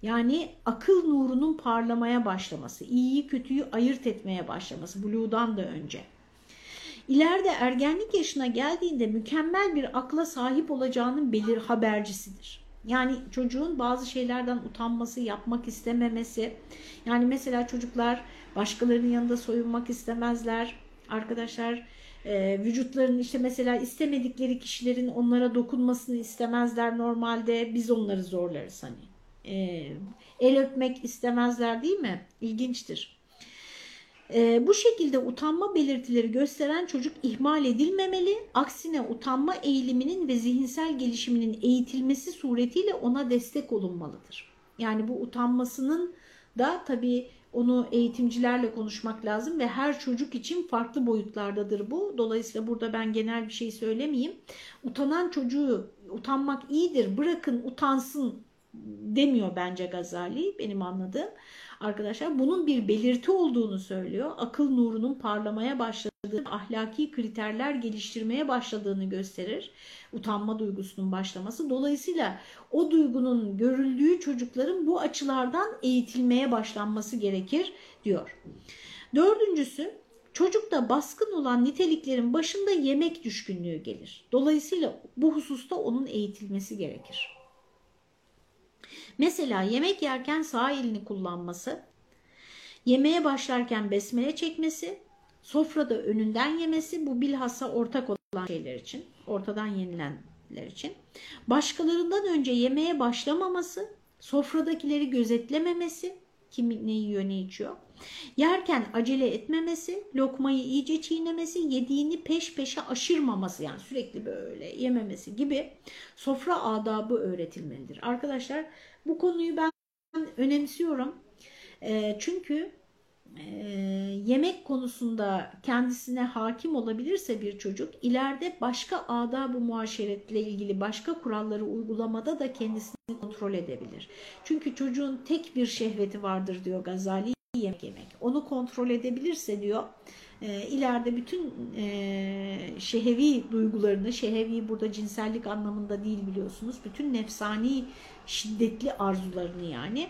Yani akıl nurunun parlamaya başlaması, iyiyi kötüyü ayırt etmeye başlaması buluğdan da önce. İleride ergenlik yaşına geldiğinde mükemmel bir akla sahip olacağının belir habercisidir. Yani çocuğun bazı şeylerden utanması, yapmak istememesi. Yani mesela çocuklar başkalarının yanında soyunmak istemezler. Arkadaşlar e, vücutlarının işte mesela istemedikleri kişilerin onlara dokunmasını istemezler normalde. Biz onları zorlarız hani. E, el öpmek istemezler değil mi? İlginçtir. E, bu şekilde utanma belirtileri gösteren çocuk ihmal edilmemeli. Aksine utanma eğiliminin ve zihinsel gelişiminin eğitilmesi suretiyle ona destek olunmalıdır. Yani bu utanmasının da tabii onu eğitimcilerle konuşmak lazım ve her çocuk için farklı boyutlardadır bu. Dolayısıyla burada ben genel bir şey söylemeyeyim. Utanan çocuğu utanmak iyidir bırakın utansın demiyor bence Gazali benim anladığım arkadaşlar bunun bir belirti olduğunu söylüyor. Akıl nurunun parlamaya başladığı, ahlaki kriterler geliştirmeye başladığını gösterir. Utanma duygusunun başlaması. Dolayısıyla o duygunun görüldüğü çocukların bu açılardan eğitilmeye başlanması gerekir diyor. Dördüncüsü çocukta baskın olan niteliklerin başında yemek düşkünlüğü gelir. Dolayısıyla bu hususta onun eğitilmesi gerekir. Mesela yemek yerken sağ elini kullanması, yemeğe başlarken besmele çekmesi, sofrada önünden yemesi bu bilhassa ortak olan şeyler için, ortadan yenilenler için. Başkalarından önce yemeğe başlamaması, sofradakileri gözetlememesi, kim ne yiyor içiyor. Yerken acele etmemesi, lokmayı iyice çiğnemesi, yediğini peş peşe aşırmaması yani sürekli böyle yememesi gibi sofra adabı öğretilmelidir. Arkadaşlar bu konuyu ben önemsiyorum. E, çünkü e, yemek konusunda kendisine hakim olabilirse bir çocuk ileride başka adab-ı muaşeretle ilgili başka kuralları uygulamada da kendisini kontrol edebilir. Çünkü çocuğun tek bir şehveti vardır diyor Gazali yemek yemek. Onu kontrol edebilirse diyor e, ileride bütün e, şehevi duygularını, şehevi burada cinsellik anlamında değil biliyorsunuz, bütün nefsani şiddetli arzularını yani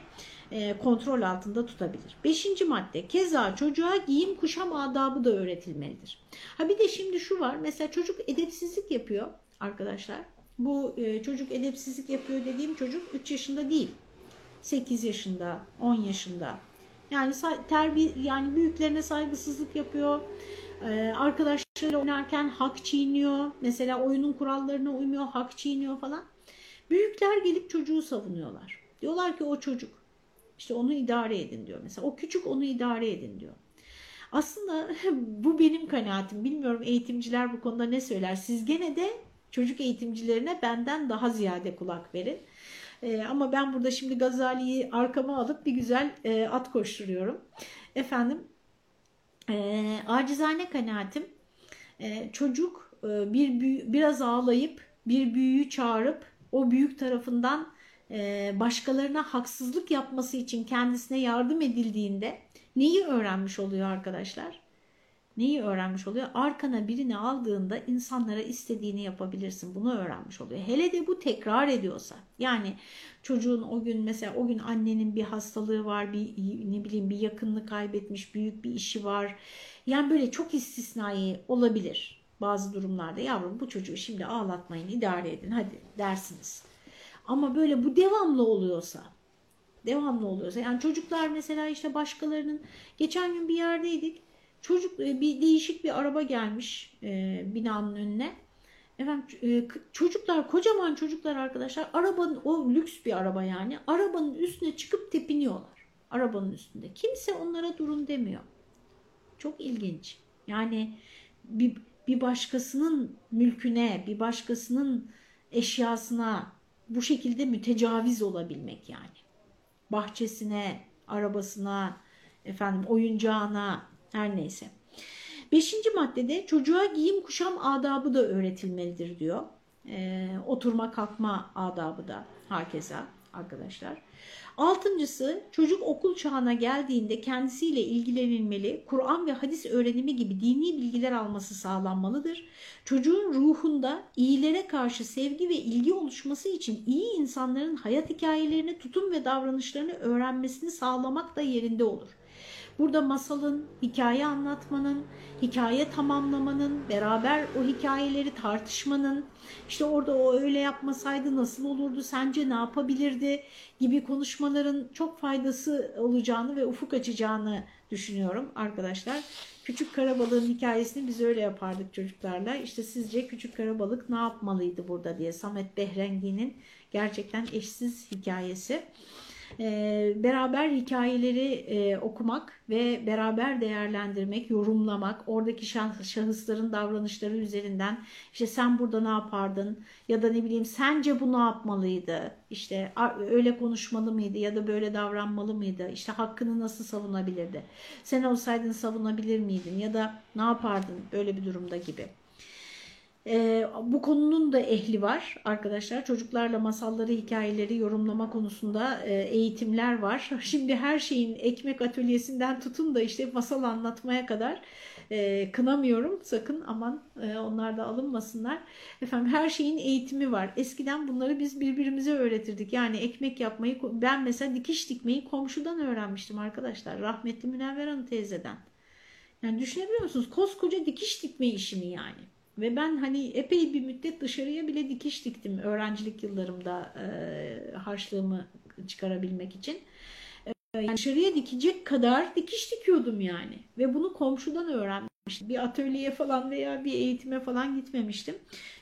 e, kontrol altında tutabilir. Beşinci madde keza çocuğa giyim kuşam adabı da öğretilmelidir. Ha bir de şimdi şu var mesela çocuk edepsizlik yapıyor arkadaşlar. Bu e, çocuk edepsizlik yapıyor dediğim çocuk 3 yaşında değil. 8 yaşında, 10 yaşında. Yani terbiye yani büyüklerine saygısızlık yapıyor. Ee, arkadaşlarıyla oynarken hak çiğniyor. Mesela oyunun kurallarına uymuyor, hak çiğniyor falan. Büyükler gelip çocuğu savunuyorlar. Diyorlar ki o çocuk. İşte onu idare edin diyor. Mesela o küçük onu idare edin diyor. Aslında bu benim kanaatim. Bilmiyorum eğitimciler bu konuda ne söyler. Siz gene de çocuk eğitimcilerine benden daha ziyade kulak verin. Ee, ama ben burada şimdi Gazali'yi arkama alıp bir güzel e, at koşturuyorum. Efendim e, acizane kanaatim e, çocuk e, bir biraz ağlayıp bir büyüyü çağırıp o büyük tarafından e, başkalarına haksızlık yapması için kendisine yardım edildiğinde neyi öğrenmiş oluyor arkadaşlar? Neyi öğrenmiş oluyor? Arkana birini aldığında insanlara istediğini yapabilirsin. Bunu öğrenmiş oluyor. Hele de bu tekrar ediyorsa. Yani çocuğun o gün mesela o gün annenin bir hastalığı var, bir ne bileyim bir yakınını kaybetmiş, büyük bir işi var. Yani böyle çok istisnai olabilir bazı durumlarda. Yavrum bu çocuğu şimdi ağlatmayın, idare edin hadi dersiniz. Ama böyle bu devamlı oluyorsa, devamlı oluyorsa yani çocuklar mesela işte başkalarının geçen gün bir yerdeydik Çocuk e, bir değişik bir araba gelmiş e, binanın önüne. Efendim e, çocuklar kocaman çocuklar arkadaşlar arabanın o lüks bir araba yani arabanın üstüne çıkıp tepiniyorlar. Arabanın üstünde. Kimse onlara durun demiyor. Çok ilginç. Yani bir, bir başkasının mülküne, bir başkasının eşyasına bu şekilde mütecaviz olabilmek yani. Bahçesine, arabasına, efendim oyuncağına, her neyse. Beşinci maddede çocuğa giyim kuşam adabı da öğretilmelidir diyor. Ee, oturma kalkma adabı da herkese arkadaşlar. Altıncısı çocuk okul çağına geldiğinde kendisiyle ilgilenilmeli, Kur'an ve hadis öğrenimi gibi dini bilgiler alması sağlanmalıdır. Çocuğun ruhunda iyilere karşı sevgi ve ilgi oluşması için iyi insanların hayat hikayelerini, tutum ve davranışlarını öğrenmesini sağlamak da yerinde olur. Burada masalın, hikaye anlatmanın, hikaye tamamlamanın, beraber o hikayeleri tartışmanın, işte orada o öyle yapmasaydı nasıl olurdu, sence ne yapabilirdi gibi konuşmaların çok faydası olacağını ve ufuk açacağını düşünüyorum arkadaşlar. Küçük Karabalık'ın hikayesini biz öyle yapardık çocuklarla. İşte sizce Küçük Karabalık ne yapmalıydı burada diye Samet Behrengi'nin gerçekten eşsiz hikayesi. Ee, beraber hikayeleri e, okumak ve beraber değerlendirmek, yorumlamak, oradaki şahısların davranışları üzerinden işte sen burada ne yapardın ya da ne bileyim sence bu ne yapmalıydı, işte öyle konuşmalı mıydı ya da böyle davranmalı mıydı, işte hakkını nasıl savunabilirdi, sen olsaydın savunabilir miydin ya da ne yapardın böyle bir durumda gibi. E, bu konunun da ehli var arkadaşlar. Çocuklarla masalları, hikayeleri yorumlama konusunda e, eğitimler var. Şimdi her şeyin ekmek atölyesinden tutun da işte masal anlatmaya kadar e, kınamıyorum. Sakın aman e, onlar da alınmasınlar. Efendim her şeyin eğitimi var. Eskiden bunları biz birbirimize öğretirdik. Yani ekmek yapmayı ben mesela dikiş dikmeyi komşudan öğrenmiştim arkadaşlar. Rahmetli Münevver Hanım teyzeden. Yani düşünebiliyor musunuz? Koskoca dikiş dikme işini yani. Ve ben hani epey bir müddet dışarıya bile dikiş diktim öğrencilik yıllarımda e, harçlığımı çıkarabilmek için. E, yani dışarıya dikecek kadar dikiş dikiyordum yani. Ve bunu komşudan öğrenmiştim. Bir atölyeye falan veya bir eğitime falan gitmemiştim.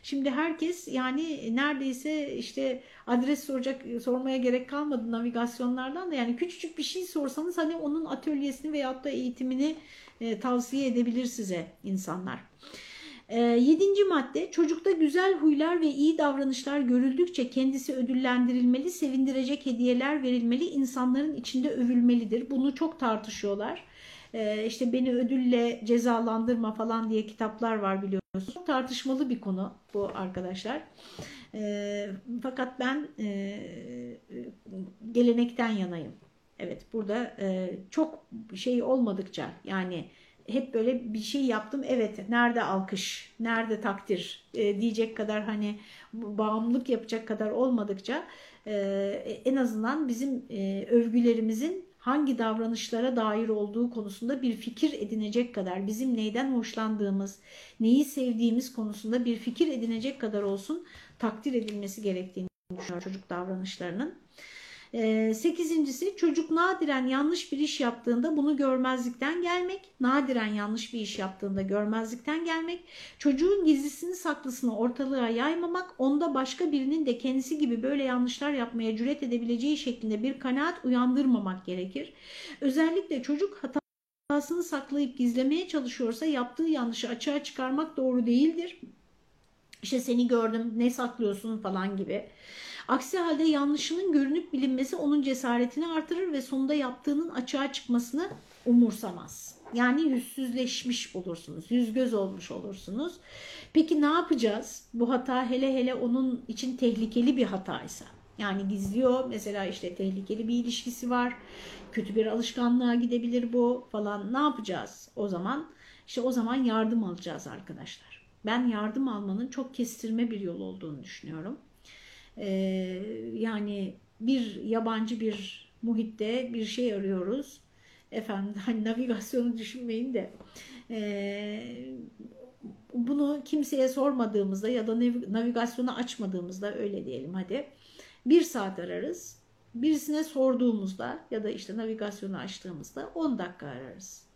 Şimdi herkes yani neredeyse işte adres soracak sormaya gerek kalmadı navigasyonlardan da yani küçücük bir şey sorsanız hani onun atölyesini veyahut da eğitimini e, tavsiye edebilir size insanlar. E, yedinci madde çocukta güzel huylar ve iyi davranışlar görüldükçe kendisi ödüllendirilmeli, sevindirecek hediyeler verilmeli, insanların içinde övülmelidir. Bunu çok tartışıyorlar. E, işte beni ödülle cezalandırma falan diye kitaplar var biliyorsunuz. Çok tartışmalı bir konu bu arkadaşlar. E, fakat ben e, gelenekten yanayım. Evet burada e, çok şey olmadıkça yani hep böyle bir şey yaptım. Evet nerede alkış, nerede takdir e, diyecek kadar hani bağımlılık yapacak kadar olmadıkça e, en azından bizim e, övgülerimizin hangi davranışlara dair olduğu konusunda bir fikir edinecek kadar bizim neyden hoşlandığımız, neyi sevdiğimiz konusunda bir fikir edinecek kadar olsun takdir edilmesi gerektiğini düşünüyorum çocuk davranışlarının. E, sekizincisi çocuk nadiren yanlış bir iş yaptığında bunu görmezlikten gelmek. Nadiren yanlış bir iş yaptığında görmezlikten gelmek. Çocuğun gizlisini saklısını ortalığa yaymamak. Onda başka birinin de kendisi gibi böyle yanlışlar yapmaya cüret edebileceği şeklinde bir kanaat uyandırmamak gerekir. Özellikle çocuk hatasını saklayıp gizlemeye çalışıyorsa yaptığı yanlışı açığa çıkarmak doğru değildir. İşte seni gördüm ne saklıyorsun falan gibi. Aksi halde yanlışının görünüp bilinmesi onun cesaretini artırır ve sonunda yaptığının açığa çıkmasını umursamaz. Yani yüzsüzleşmiş olursunuz, yüz göz olmuş olursunuz. Peki ne yapacağız? Bu hata hele hele onun için tehlikeli bir hataysa. Yani gizliyor mesela işte tehlikeli bir ilişkisi var, kötü bir alışkanlığa gidebilir bu falan. Ne yapacağız o zaman? İşte o zaman yardım alacağız arkadaşlar. Ben yardım almanın çok kestirme bir yol olduğunu düşünüyorum. Ee, yani bir yabancı bir muhitte bir şey arıyoruz. Efendim hani navigasyonu düşünmeyin de e, bunu kimseye sormadığımızda ya da navigasyonu açmadığımızda öyle diyelim hadi bir saat ararız. Birisine sorduğumuzda ya da işte navigasyonu açtığımızda 10 dakika ararız.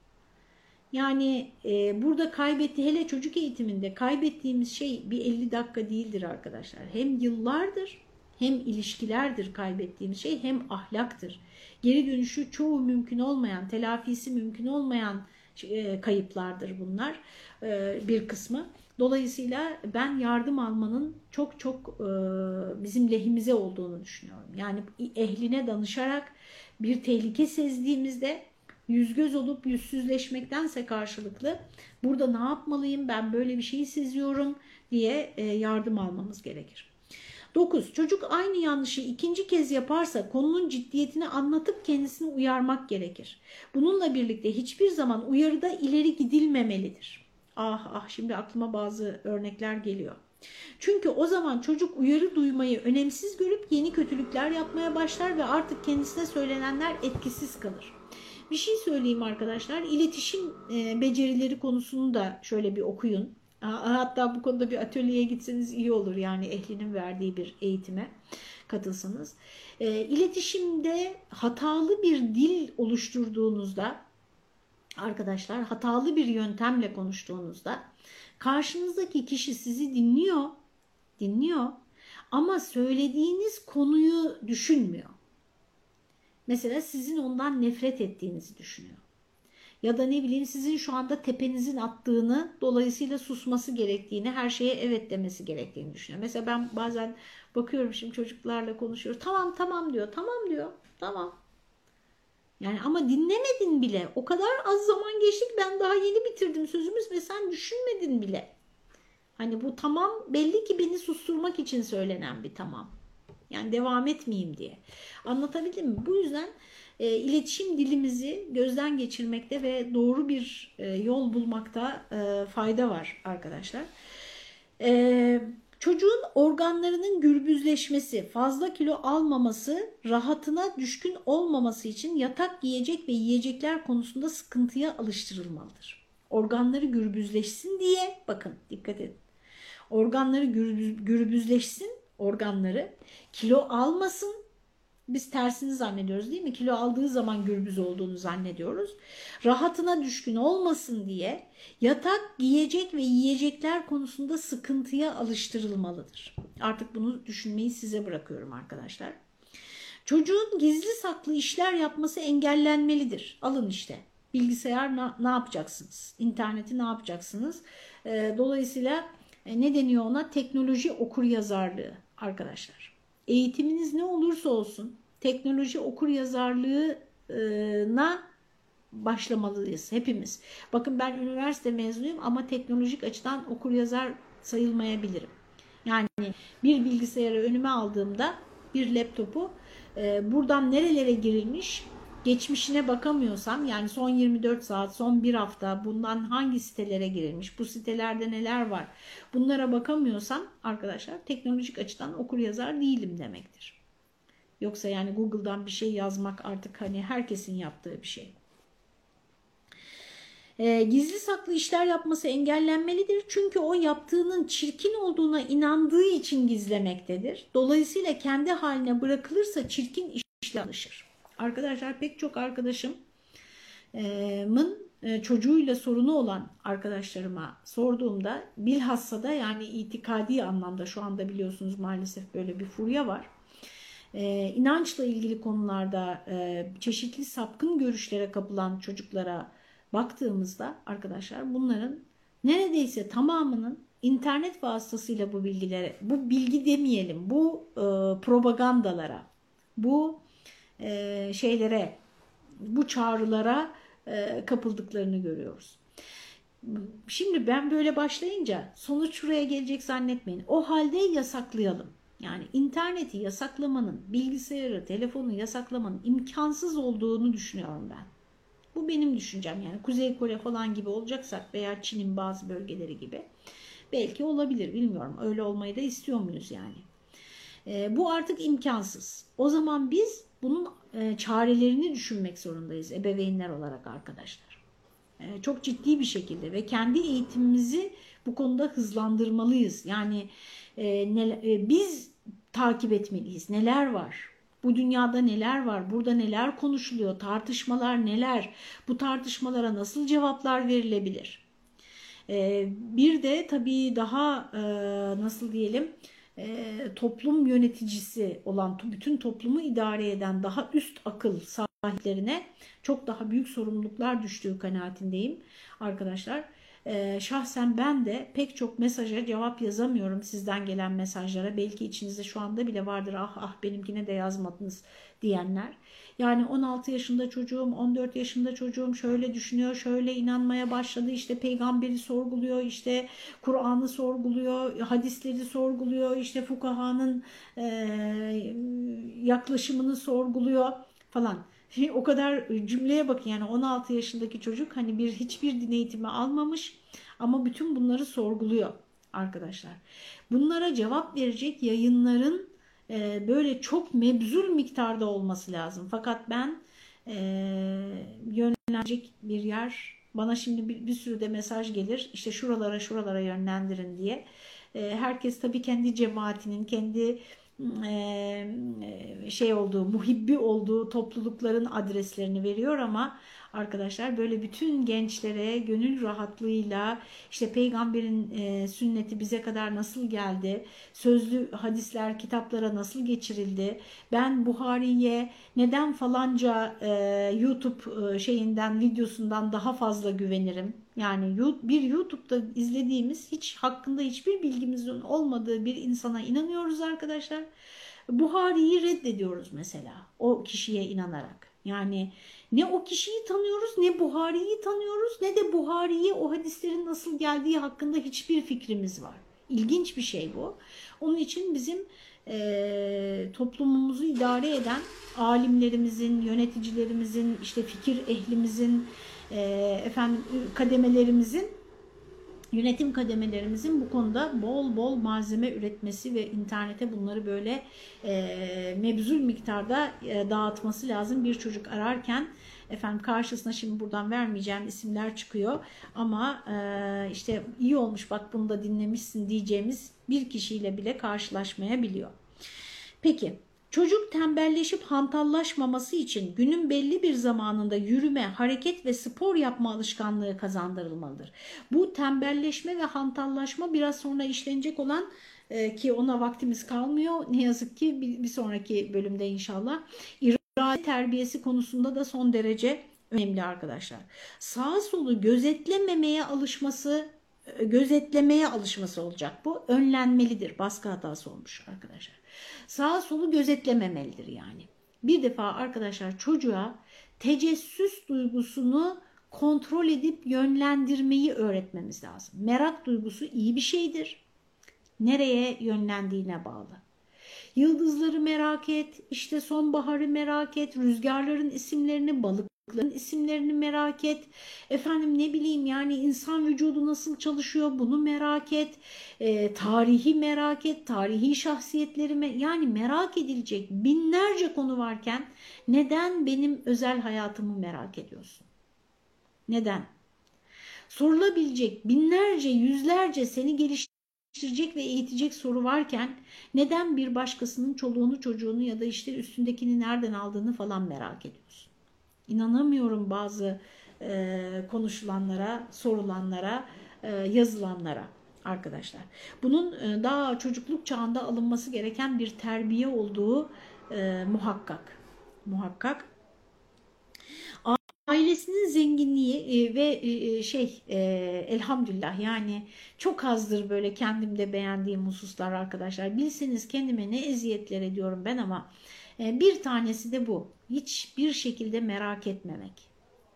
Yani e, burada kaybetti hele çocuk eğitiminde kaybettiğimiz şey bir 50 dakika değildir arkadaşlar. Hem yıllardır hem ilişkilerdir kaybettiğimiz şey hem ahlaktır. Geri dönüşü çoğu mümkün olmayan, telafisi mümkün olmayan e, kayıplardır bunlar e, bir kısmı. Dolayısıyla ben yardım almanın çok çok e, bizim lehimize olduğunu düşünüyorum. Yani ehline danışarak bir tehlike sezdiğimizde yüz göz olup yüzsüzleşmektense karşılıklı burada ne yapmalıyım ben böyle bir şeyi seziyorum diye yardım almamız gerekir. 9. Çocuk aynı yanlışı ikinci kez yaparsa konunun ciddiyetini anlatıp kendisini uyarmak gerekir. Bununla birlikte hiçbir zaman uyarıda ileri gidilmemelidir. Ah ah şimdi aklıma bazı örnekler geliyor. Çünkü o zaman çocuk uyarı duymayı önemsiz görüp yeni kötülükler yapmaya başlar ve artık kendisine söylenenler etkisiz kalır. Bir şey söyleyeyim arkadaşlar. İletişim e, becerileri konusunu da şöyle bir okuyun. Hatta bu konuda bir atölyeye gitseniz iyi olur yani ehlinin verdiği bir eğitime katılsanız. E, iletişimde hatalı bir dil oluşturduğunuzda arkadaşlar hatalı bir yöntemle konuştuğunuzda karşınızdaki kişi sizi dinliyor, dinliyor ama söylediğiniz konuyu düşünmüyor. Mesela sizin ondan nefret ettiğinizi düşünüyor ya da ne bileyim sizin şu anda tepenizin attığını dolayısıyla susması gerektiğini her şeye evet demesi gerektiğini düşünüyor. Mesela ben bazen bakıyorum şimdi çocuklarla konuşuyoruz tamam tamam diyor tamam diyor tamam. Yani ama dinlemedin bile o kadar az zaman geçtik ben daha yeni bitirdim sözümüz ve sen düşünmedin bile. Hani bu tamam belli ki beni susturmak için söylenen bir tamam. Yani devam etmeyeyim diye. Anlatabildim mi? Bu yüzden e, iletişim dilimizi gözden geçirmekte ve doğru bir e, yol bulmakta e, fayda var arkadaşlar. E, çocuğun organlarının gürbüzleşmesi, fazla kilo almaması, rahatına düşkün olmaması için yatak giyecek ve yiyecekler konusunda sıkıntıya alıştırılmalıdır. Organları gürbüzleşsin diye bakın dikkat edin. Organları gürbüz, gürbüzleşsin organları kilo almasın biz tersini zannediyoruz değil mi? Kilo aldığı zaman gürbüz olduğunu zannediyoruz. Rahatına düşkün olmasın diye yatak, giyecek ve yiyecekler konusunda sıkıntıya alıştırılmalıdır. Artık bunu düşünmeyi size bırakıyorum arkadaşlar. Çocuğun gizli saklı işler yapması engellenmelidir. Alın işte bilgisayar ne, ne yapacaksınız? İnterneti ne yapacaksınız? E, dolayısıyla e, ne deniyor ona? Teknoloji okur yazarlığı arkadaşlar. Eğitiminiz ne olursa olsun teknoloji okur yazarlığına başlamalıyız hepimiz. Bakın ben üniversite mezunuyum ama teknolojik açıdan okur yazar sayılmayabilirim. Yani bir bilgisayarı önüme aldığımda bir laptopu e, buradan nerelere girilmiş geçmişine bakamıyorsam yani son 24 saat, son bir hafta bundan hangi sitelere girilmiş, bu sitelerde neler var bunlara bakamıyorsam arkadaşlar teknolojik açıdan okur yazar değilim demektir. Yoksa yani Google'dan bir şey yazmak artık hani herkesin yaptığı bir şey. E, gizli saklı işler yapması engellenmelidir. Çünkü o yaptığının çirkin olduğuna inandığı için gizlemektedir. Dolayısıyla kendi haline bırakılırsa çirkin işler alışır. Arkadaşlar pek çok arkadaşımın e, çocuğuyla sorunu olan arkadaşlarıma sorduğumda bilhassa da yani itikadi anlamda şu anda biliyorsunuz maalesef böyle bir furya var. E, inançla ilgili konularda çeşitli sapkın görüşlere kapılan çocuklara baktığımızda arkadaşlar bunların neredeyse tamamının internet vasıtasıyla bu bilgilere, bu bilgi demeyelim, bu propagandalara, bu e, şeylere, bu çağrılara e, kapıldıklarını görüyoruz. Şimdi ben böyle başlayınca sonuç şuraya gelecek zannetmeyin. O halde yasaklayalım. Yani interneti yasaklamanın, bilgisayarı, telefonu yasaklamanın imkansız olduğunu düşünüyorum ben. Bu benim düşüncem yani Kuzey Kore falan gibi olacaksak veya Çin'in bazı bölgeleri gibi belki olabilir bilmiyorum. Öyle olmayı da istiyor muyuz yani? E, bu artık imkansız. O zaman biz bunun e, çarelerini düşünmek zorundayız ebeveynler olarak arkadaşlar. E, çok ciddi bir şekilde ve kendi eğitimimizi bu konuda hızlandırmalıyız. Yani e, ne, e, biz takip etmeliyiz. Neler var? Bu dünyada neler var? Burada neler konuşuluyor? Tartışmalar neler? Bu tartışmalara nasıl cevaplar verilebilir? E, bir de tabii daha e, nasıl diyelim e, toplum yöneticisi olan bütün toplumu idare eden daha üst akıl sahiplerine çok daha büyük sorumluluklar düştüğü kanaatindeyim arkadaşlar. E, şahsen ben de pek çok mesaja cevap yazamıyorum sizden gelen mesajlara. Belki içinizde şu anda bile vardır ah ah benimkine de yazmadınız diyenler. Yani 16 yaşında çocuğum, 14 yaşında çocuğum şöyle düşünüyor, şöyle inanmaya başladı. İşte peygamberi sorguluyor, işte Kur'an'ı sorguluyor, hadisleri sorguluyor, işte fukahanın e, yaklaşımını sorguluyor falan. O kadar cümleye bakın yani 16 yaşındaki çocuk hani bir hiçbir din eğitimi almamış ama bütün bunları sorguluyor arkadaşlar. Bunlara cevap verecek yayınların e, böyle çok mebzul miktarda olması lazım. Fakat ben e, yönlenecek bir yer bana şimdi bir, bir sürü de mesaj gelir işte şuralara şuralara yönlendirin diye. E, herkes tabii kendi cemaatinin kendi şey olduğu, muhibbi olduğu toplulukların adreslerini veriyor ama arkadaşlar böyle bütün gençlere gönül rahatlığıyla işte peygamberin e, sünneti bize kadar nasıl geldi, sözlü hadisler kitaplara nasıl geçirildi, ben Buhari'ye neden falanca e, YouTube e, şeyinden videosundan daha fazla güvenirim. Yani bir YouTube'da izlediğimiz hiç hakkında hiçbir bilgimizin olmadığı bir insana inanıyoruz arkadaşlar. Buhari'yi reddediyoruz mesela o kişiye inanarak. Yani ne o kişiyi tanıyoruz ne Buhari'yi tanıyoruz ne de Buhari'ye o hadislerin nasıl geldiği hakkında hiçbir fikrimiz var. İlginç bir şey bu. Onun için bizim e, toplumumuzu idare eden alimlerimizin, yöneticilerimizin, işte fikir ehlimizin, e, efendim kademelerimizin yönetim kademelerimizin bu konuda bol bol malzeme üretmesi ve internete bunları böyle e, mebzul miktarda e, dağıtması lazım. Bir çocuk ararken efendim karşısına şimdi buradan vermeyeceğim isimler çıkıyor ama e, işte iyi olmuş bak bunu da dinlemişsin diyeceğimiz bir kişiyle bile karşılaşmayabiliyor. Peki Çocuk tembelleşip hantallaşmaması için günün belli bir zamanında yürüme, hareket ve spor yapma alışkanlığı kazandırılmalıdır. Bu tembelleşme ve hantallaşma biraz sonra işlenecek olan e, ki ona vaktimiz kalmıyor. Ne yazık ki bir, bir sonraki bölümde inşallah irade terbiyesi konusunda da son derece önemli arkadaşlar. Sağa solu gözetlememeye alışması e, gözetlemeye alışması olacak bu. Önlenmelidir. Baskı hatası olmuş arkadaşlar. Sağa solu gözetlememelidir yani. Bir defa arkadaşlar çocuğa tecessüs duygusunu kontrol edip yönlendirmeyi öğretmemiz lazım. Merak duygusu iyi bir şeydir. Nereye yönlendiğine bağlı. Yıldızları merak et, işte sonbaharı merak et, rüzgarların isimlerini, balık isimlerini merak et. Efendim ne bileyim yani insan vücudu nasıl çalışıyor bunu merak et. E, tarihi merak et. Tarihi şahsiyetleri me yani merak edilecek binlerce konu varken neden benim özel hayatımı merak ediyorsun? Neden? Sorulabilecek binlerce yüzlerce seni geliştirecek ve eğitecek soru varken neden bir başkasının çoluğunu çocuğunu ya da işte üstündekini nereden aldığını falan merak ediyorsun? İnanamıyorum bazı e, konuşulanlara, sorulanlara, e, yazılanlara arkadaşlar. Bunun e, daha çocukluk çağında alınması gereken bir terbiye olduğu e, muhakkak. Muhakkak. Ailesinin zenginliği e, ve e, e, şey elhamdülillah yani çok azdır böyle kendimde beğendiğim hususlar arkadaşlar. Bilseniz kendime ne eziyetler ediyorum ben ama bir tanesi de bu. Hiçbir şekilde merak etmemek.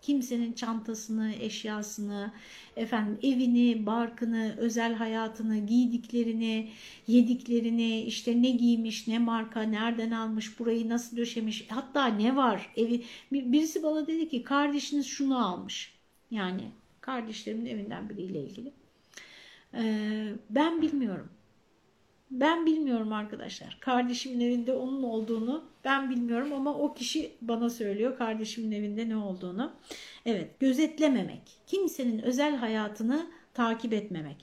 Kimsenin çantasını, eşyasını, efendim evini, barkını, özel hayatını, giydiklerini, yediklerini, işte ne giymiş, ne marka, nereden almış, burayı nasıl döşemiş, hatta ne var evi. Birisi bana dedi ki kardeşiniz şunu almış. Yani kardeşlerimin evinden biriyle ilgili. Ee, ben bilmiyorum. Ben bilmiyorum arkadaşlar. Kardeşimin evinde onun olduğunu ben bilmiyorum ama o kişi bana söylüyor kardeşimin evinde ne olduğunu. Evet gözetlememek. Kimsenin özel hayatını takip etmemek.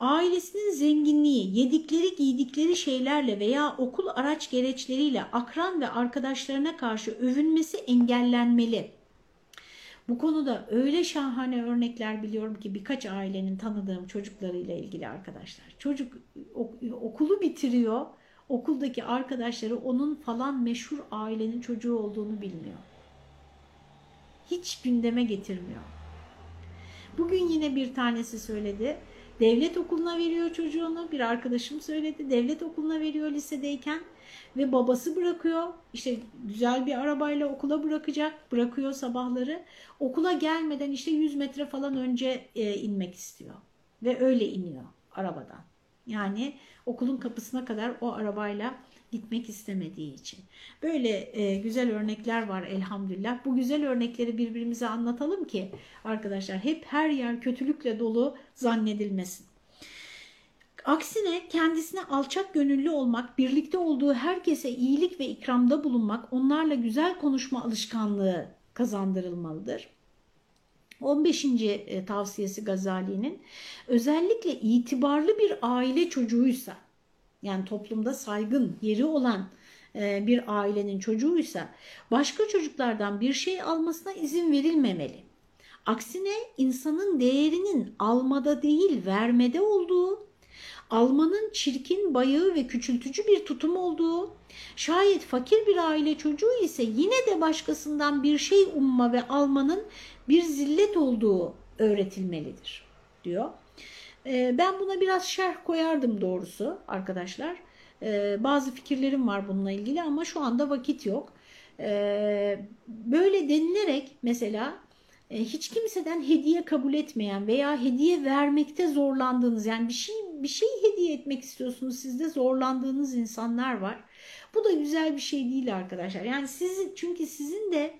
Ailesinin zenginliği, yedikleri giydikleri şeylerle veya okul araç gereçleriyle akran ve arkadaşlarına karşı övünmesi engellenmeli. Bu konuda öyle şahane örnekler biliyorum ki birkaç ailenin tanıdığım çocuklarıyla ilgili arkadaşlar. Çocuk okulu bitiriyor, okuldaki arkadaşları onun falan meşhur ailenin çocuğu olduğunu bilmiyor. Hiç gündeme getirmiyor. Bugün yine bir tanesi söyledi. Devlet okuluna veriyor çocuğunu. Bir arkadaşım söyledi. Devlet okuluna veriyor lisedeyken ve babası bırakıyor. İşte güzel bir arabayla okula bırakacak. Bırakıyor sabahları. Okula gelmeden işte 100 metre falan önce e, inmek istiyor. Ve öyle iniyor arabadan. Yani okulun kapısına kadar o arabayla gitmek istemediği için. Böyle e, güzel örnekler var elhamdülillah. Bu güzel örnekleri birbirimize anlatalım ki arkadaşlar hep her yer kötülükle dolu zannedilmesin. Aksine kendisine alçak gönüllü olmak, birlikte olduğu herkese iyilik ve ikramda bulunmak, onlarla güzel konuşma alışkanlığı kazandırılmalıdır. 15. E, tavsiyesi Gazali'nin özellikle itibarlı bir aile çocuğuysa yani toplumda saygın yeri olan e, bir ailenin çocuğuysa başka çocuklardan bir şey almasına izin verilmemeli. Aksine insanın değerinin almada değil vermede olduğu, almanın çirkin, bayağı ve küçültücü bir tutum olduğu, şayet fakir bir aile çocuğu ise yine de başkasından bir şey umma ve almanın bir zillet olduğu öğretilmelidir diyor. Ee, ben buna biraz şerh koyardım doğrusu arkadaşlar. Ee, bazı fikirlerim var bununla ilgili ama şu anda vakit yok. Ee, böyle denilerek mesela hiç kimseden hediye kabul etmeyen veya hediye vermekte zorlandığınız yani bir şey bir şey hediye etmek istiyorsunuz sizde zorlandığınız insanlar var. Bu da güzel bir şey değil arkadaşlar. Yani siz çünkü sizin de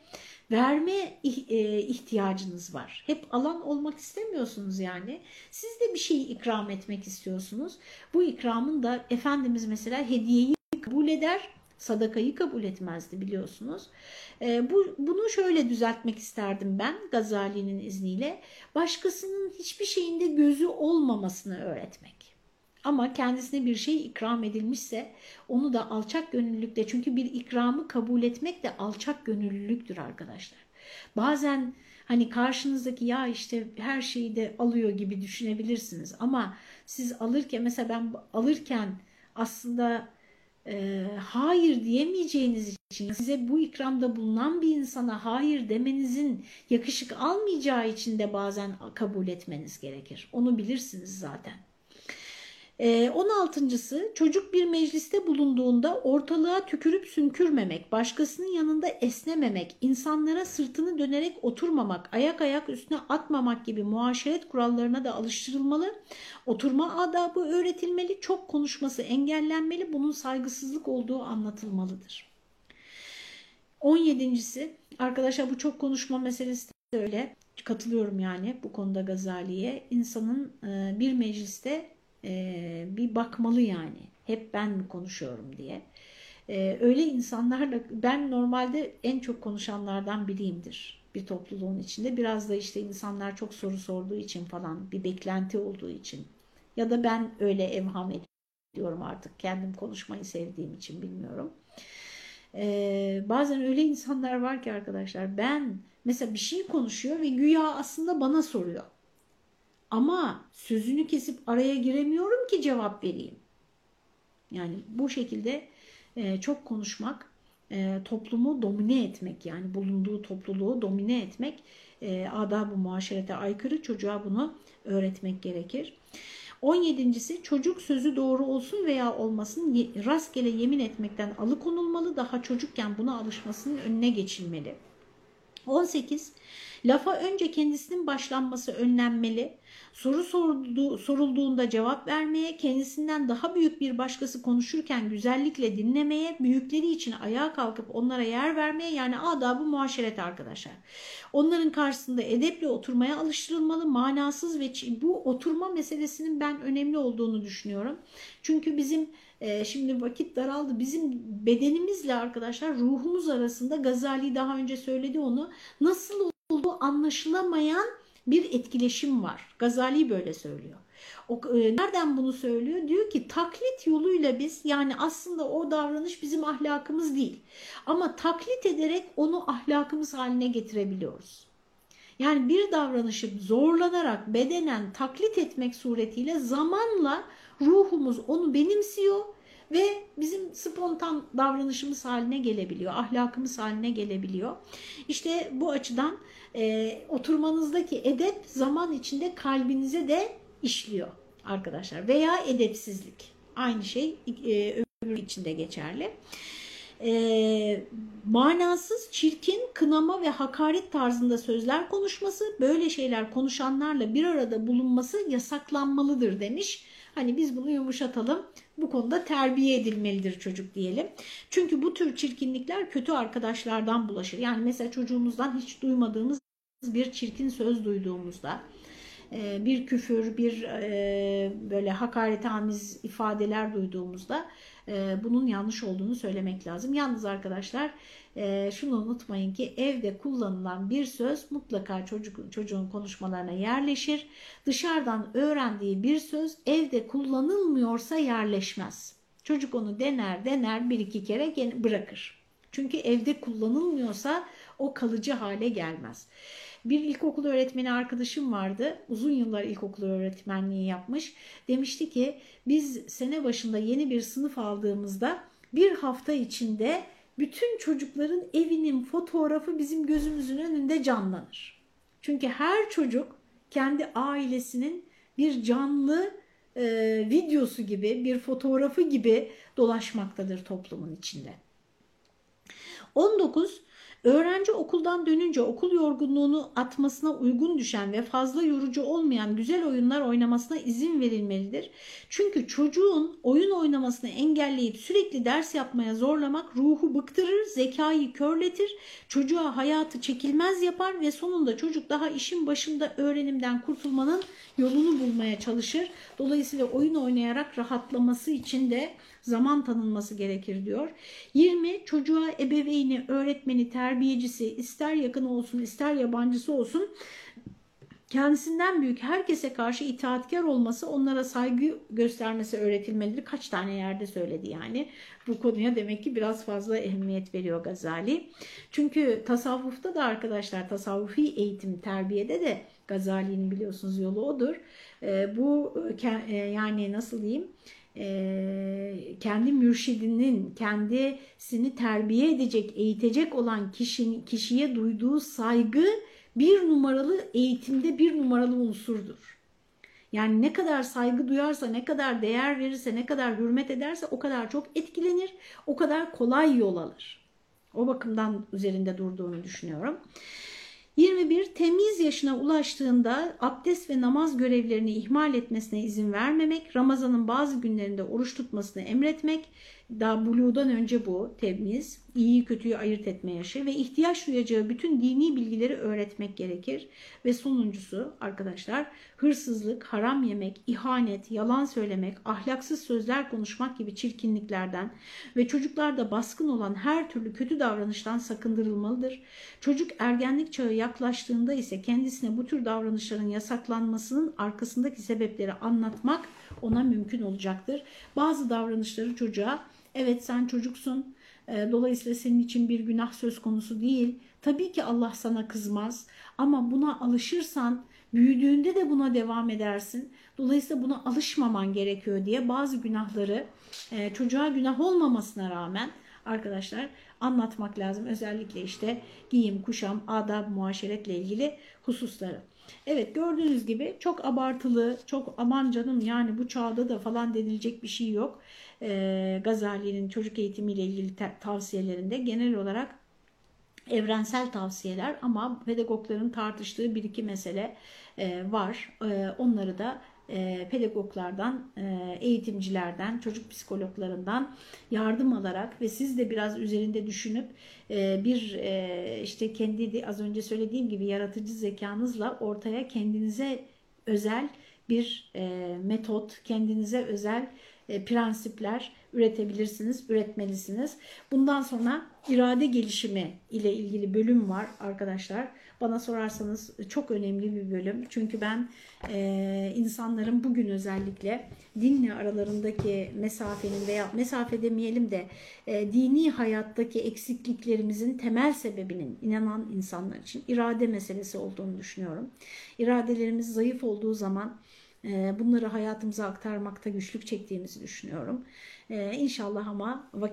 verme e, ihtiyacınız var. Hep alan olmak istemiyorsunuz yani. Siz de bir şeyi ikram etmek istiyorsunuz. Bu ikramın da Efendimiz mesela hediyeyi kabul eder, sadakayı kabul etmezdi biliyorsunuz. E, bu, bunu şöyle düzeltmek isterdim ben Gazali'nin izniyle. Başkasının hiçbir şeyinde gözü olmamasını öğretmek. Ama kendisine bir şey ikram edilmişse onu da alçak gönüllülükle çünkü bir ikramı kabul etmek de alçak gönüllülüktür arkadaşlar. Bazen hani karşınızdaki ya işte her şeyi de alıyor gibi düşünebilirsiniz ama siz alırken mesela ben alırken aslında e, hayır diyemeyeceğiniz için size bu ikramda bulunan bir insana hayır demenizin yakışık almayacağı için de bazen kabul etmeniz gerekir. Onu bilirsiniz zaten. 16.sı ee, çocuk bir mecliste bulunduğunda ortalığa tükürüp sünkürmemek, başkasının yanında esnememek, insanlara sırtını dönerek oturmamak, ayak ayak üstüne atmamak gibi muaşeret kurallarına da alıştırılmalı. Oturma adabı öğretilmeli, çok konuşması engellenmeli, bunun saygısızlık olduğu anlatılmalıdır. 17.si arkadaşlar bu çok konuşma meselesi de öyle. Katılıyorum yani bu konuda Gazali'ye. İnsanın e, bir mecliste e, bir bakmalı yani. Hep ben mi konuşuyorum diye. E, öyle insanlarla ben normalde en çok konuşanlardan biriyimdir bir topluluğun içinde. Biraz da işte insanlar çok soru sorduğu için falan bir beklenti olduğu için ya da ben öyle evham ediyorum artık kendim konuşmayı sevdiğim için bilmiyorum. Ee, bazen öyle insanlar var ki arkadaşlar ben mesela bir şey konuşuyor ve güya aslında bana soruyor. Ama sözünü kesip araya giremiyorum ki cevap vereyim. Yani bu şekilde e, çok konuşmak, e, toplumu domine etmek yani bulunduğu topluluğu domine etmek e, adab-ı muaşerete aykırı çocuğa bunu öğretmek gerekir. 17.si çocuk sözü doğru olsun veya olmasın rastgele yemin etmekten alıkonulmalı daha çocukken buna alışmasının önüne geçilmeli. 18. Lafa önce kendisinin başlanması önlenmeli. Soru soruldu, sorulduğunda cevap vermeye, kendisinden daha büyük bir başkası konuşurken güzellikle dinlemeye, büyükleri için ayağa kalkıp onlara yer vermeye yani adabı muaşeret arkadaşlar. Onların karşısında edeple oturmaya alıştırılmalı, manasız ve bu oturma meselesinin ben önemli olduğunu düşünüyorum. Çünkü bizim e, şimdi vakit daraldı. Bizim bedenimizle arkadaşlar ruhumuz arasında Gazali daha önce söyledi onu. Nasıl olduğu anlaşılamayan bir etkileşim var. Gazali böyle söylüyor. O, e, nereden bunu söylüyor? Diyor ki taklit yoluyla biz yani aslında o davranış bizim ahlakımız değil. Ama taklit ederek onu ahlakımız haline getirebiliyoruz. Yani bir davranışı zorlanarak bedenen taklit etmek suretiyle zamanla ruhumuz onu benimsiyor ve bizim spontan davranışımız haline gelebiliyor, ahlakımız haline gelebiliyor. İşte bu açıdan e, oturmanızdaki edep zaman içinde kalbinize de işliyor arkadaşlar veya edepsizlik. Aynı şey e, ömür içinde geçerli. E, manasız, çirkin, kınama ve hakaret tarzında sözler konuşması, böyle şeyler konuşanlarla bir arada bulunması yasaklanmalıdır demiş. Hani biz bunu yumuşatalım. Bu konuda terbiye edilmelidir çocuk diyelim. Çünkü bu tür çirkinlikler kötü arkadaşlardan bulaşır. Yani mesela çocuğumuzdan hiç duymadığımız bir çirkin söz duyduğumuzda e, bir küfür, bir e, böyle hakaretamiz ifadeler duyduğumuzda e, bunun yanlış olduğunu söylemek lazım. Yalnız arkadaşlar şunu unutmayın ki evde kullanılan bir söz mutlaka çocuk, çocuğun konuşmalarına yerleşir. Dışarıdan öğrendiği bir söz evde kullanılmıyorsa yerleşmez. Çocuk onu dener dener bir iki kere bırakır. Çünkü evde kullanılmıyorsa o kalıcı hale gelmez. Bir ilkokul öğretmeni arkadaşım vardı. Uzun yıllar ilkokul öğretmenliği yapmış. Demişti ki biz sene başında yeni bir sınıf aldığımızda bir hafta içinde bütün çocukların evinin fotoğrafı bizim gözümüzün önünde canlanır. Çünkü her çocuk kendi ailesinin bir canlı e, videosu gibi, bir fotoğrafı gibi dolaşmaktadır toplumun içinde. 19 Öğrenci okuldan dönünce okul yorgunluğunu atmasına uygun düşen ve fazla yorucu olmayan güzel oyunlar oynamasına izin verilmelidir. Çünkü çocuğun oyun oynamasını engelleyip sürekli ders yapmaya zorlamak ruhu bıktırır, zekayı körletir, çocuğa hayatı çekilmez yapar ve sonunda çocuk daha işin başında öğrenimden kurtulmanın yolunu bulmaya çalışır. Dolayısıyla oyun oynayarak rahatlaması için de zaman tanınması gerekir diyor. 20 çocuğa ebeveyni, öğretmeni, terbiyecisi ister yakın olsun ister yabancısı olsun kendisinden büyük herkese karşı itaatkar olması, onlara saygı göstermesi öğretilmelidir. Kaç tane yerde söyledi yani. Bu konuya demek ki biraz fazla ehemmiyet veriyor Gazali. Çünkü tasavvufta da arkadaşlar tasavvufi eğitim, terbiyede de Gazali'nin biliyorsunuz yolu odur. Ee, bu e, yani nasıl diyeyim? E, kendi mürşidinin kendisini terbiye edecek, eğitecek olan kişinin, kişiye duyduğu saygı bir numaralı eğitimde bir numaralı unsurdur. Yani ne kadar saygı duyarsa, ne kadar değer verirse, ne kadar hürmet ederse o kadar çok etkilenir, o kadar kolay yol alır. O bakımdan üzerinde durduğunu düşünüyorum. 21. Temiz yaşına ulaştığında abdest ve namaz görevlerini ihmal etmesine izin vermemek, Ramazan'ın bazı günlerinde oruç tutmasını emretmek, daha buluğdan önce bu temiz, iyiyi kötüyü ayırt etme yaşı ve ihtiyaç duyacağı bütün dini bilgileri öğretmek gerekir. Ve sonuncusu arkadaşlar hırsızlık, haram yemek, ihanet, yalan söylemek, ahlaksız sözler konuşmak gibi çirkinliklerden ve çocuklarda baskın olan her türlü kötü davranıştan sakındırılmalıdır. Çocuk ergenlik çağı yaklaştığında ise kendisine bu tür davranışların yasaklanmasının arkasındaki sebepleri anlatmak ona mümkün olacaktır. Bazı davranışları çocuğa evet sen çocuksun e, dolayısıyla senin için bir günah söz konusu değil. Tabii ki Allah sana kızmaz ama buna alışırsan büyüdüğünde de buna devam edersin. Dolayısıyla buna alışmaman gerekiyor diye bazı günahları e, çocuğa günah olmamasına rağmen arkadaşlar anlatmak lazım. Özellikle işte giyim, kuşam, adab, muaşeretle ilgili hususları. Evet gördüğünüz gibi çok abartılı, çok aman canım yani bu çağda da falan denilecek bir şey yok. Ee, Gazali'nin çocuk eğitimiyle ilgili tavsiyelerinde genel olarak evrensel tavsiyeler ama pedagogların tartıştığı bir iki mesele e, var. E, onları da e, pedagoglardan, e, eğitimcilerden, çocuk psikologlarından yardım alarak ve siz de biraz üzerinde düşünüp e, bir işte kendi de az önce söylediğim gibi yaratıcı zekanızla ortaya kendinize özel bir e, metot, kendinize özel prensipler üretebilirsiniz, üretmelisiniz. Bundan sonra irade gelişimi ile ilgili bölüm var arkadaşlar. Bana sorarsanız çok önemli bir bölüm. Çünkü ben e, insanların bugün özellikle dinle aralarındaki mesafenin veya mesafe demeyelim de e, dini hayattaki eksikliklerimizin temel sebebinin inanan insanlar için irade meselesi olduğunu düşünüyorum. İradelerimiz zayıf olduğu zaman e, bunları hayatımıza aktarmakta güçlük çektiğimizi düşünüyorum. E, inşallah ama vakit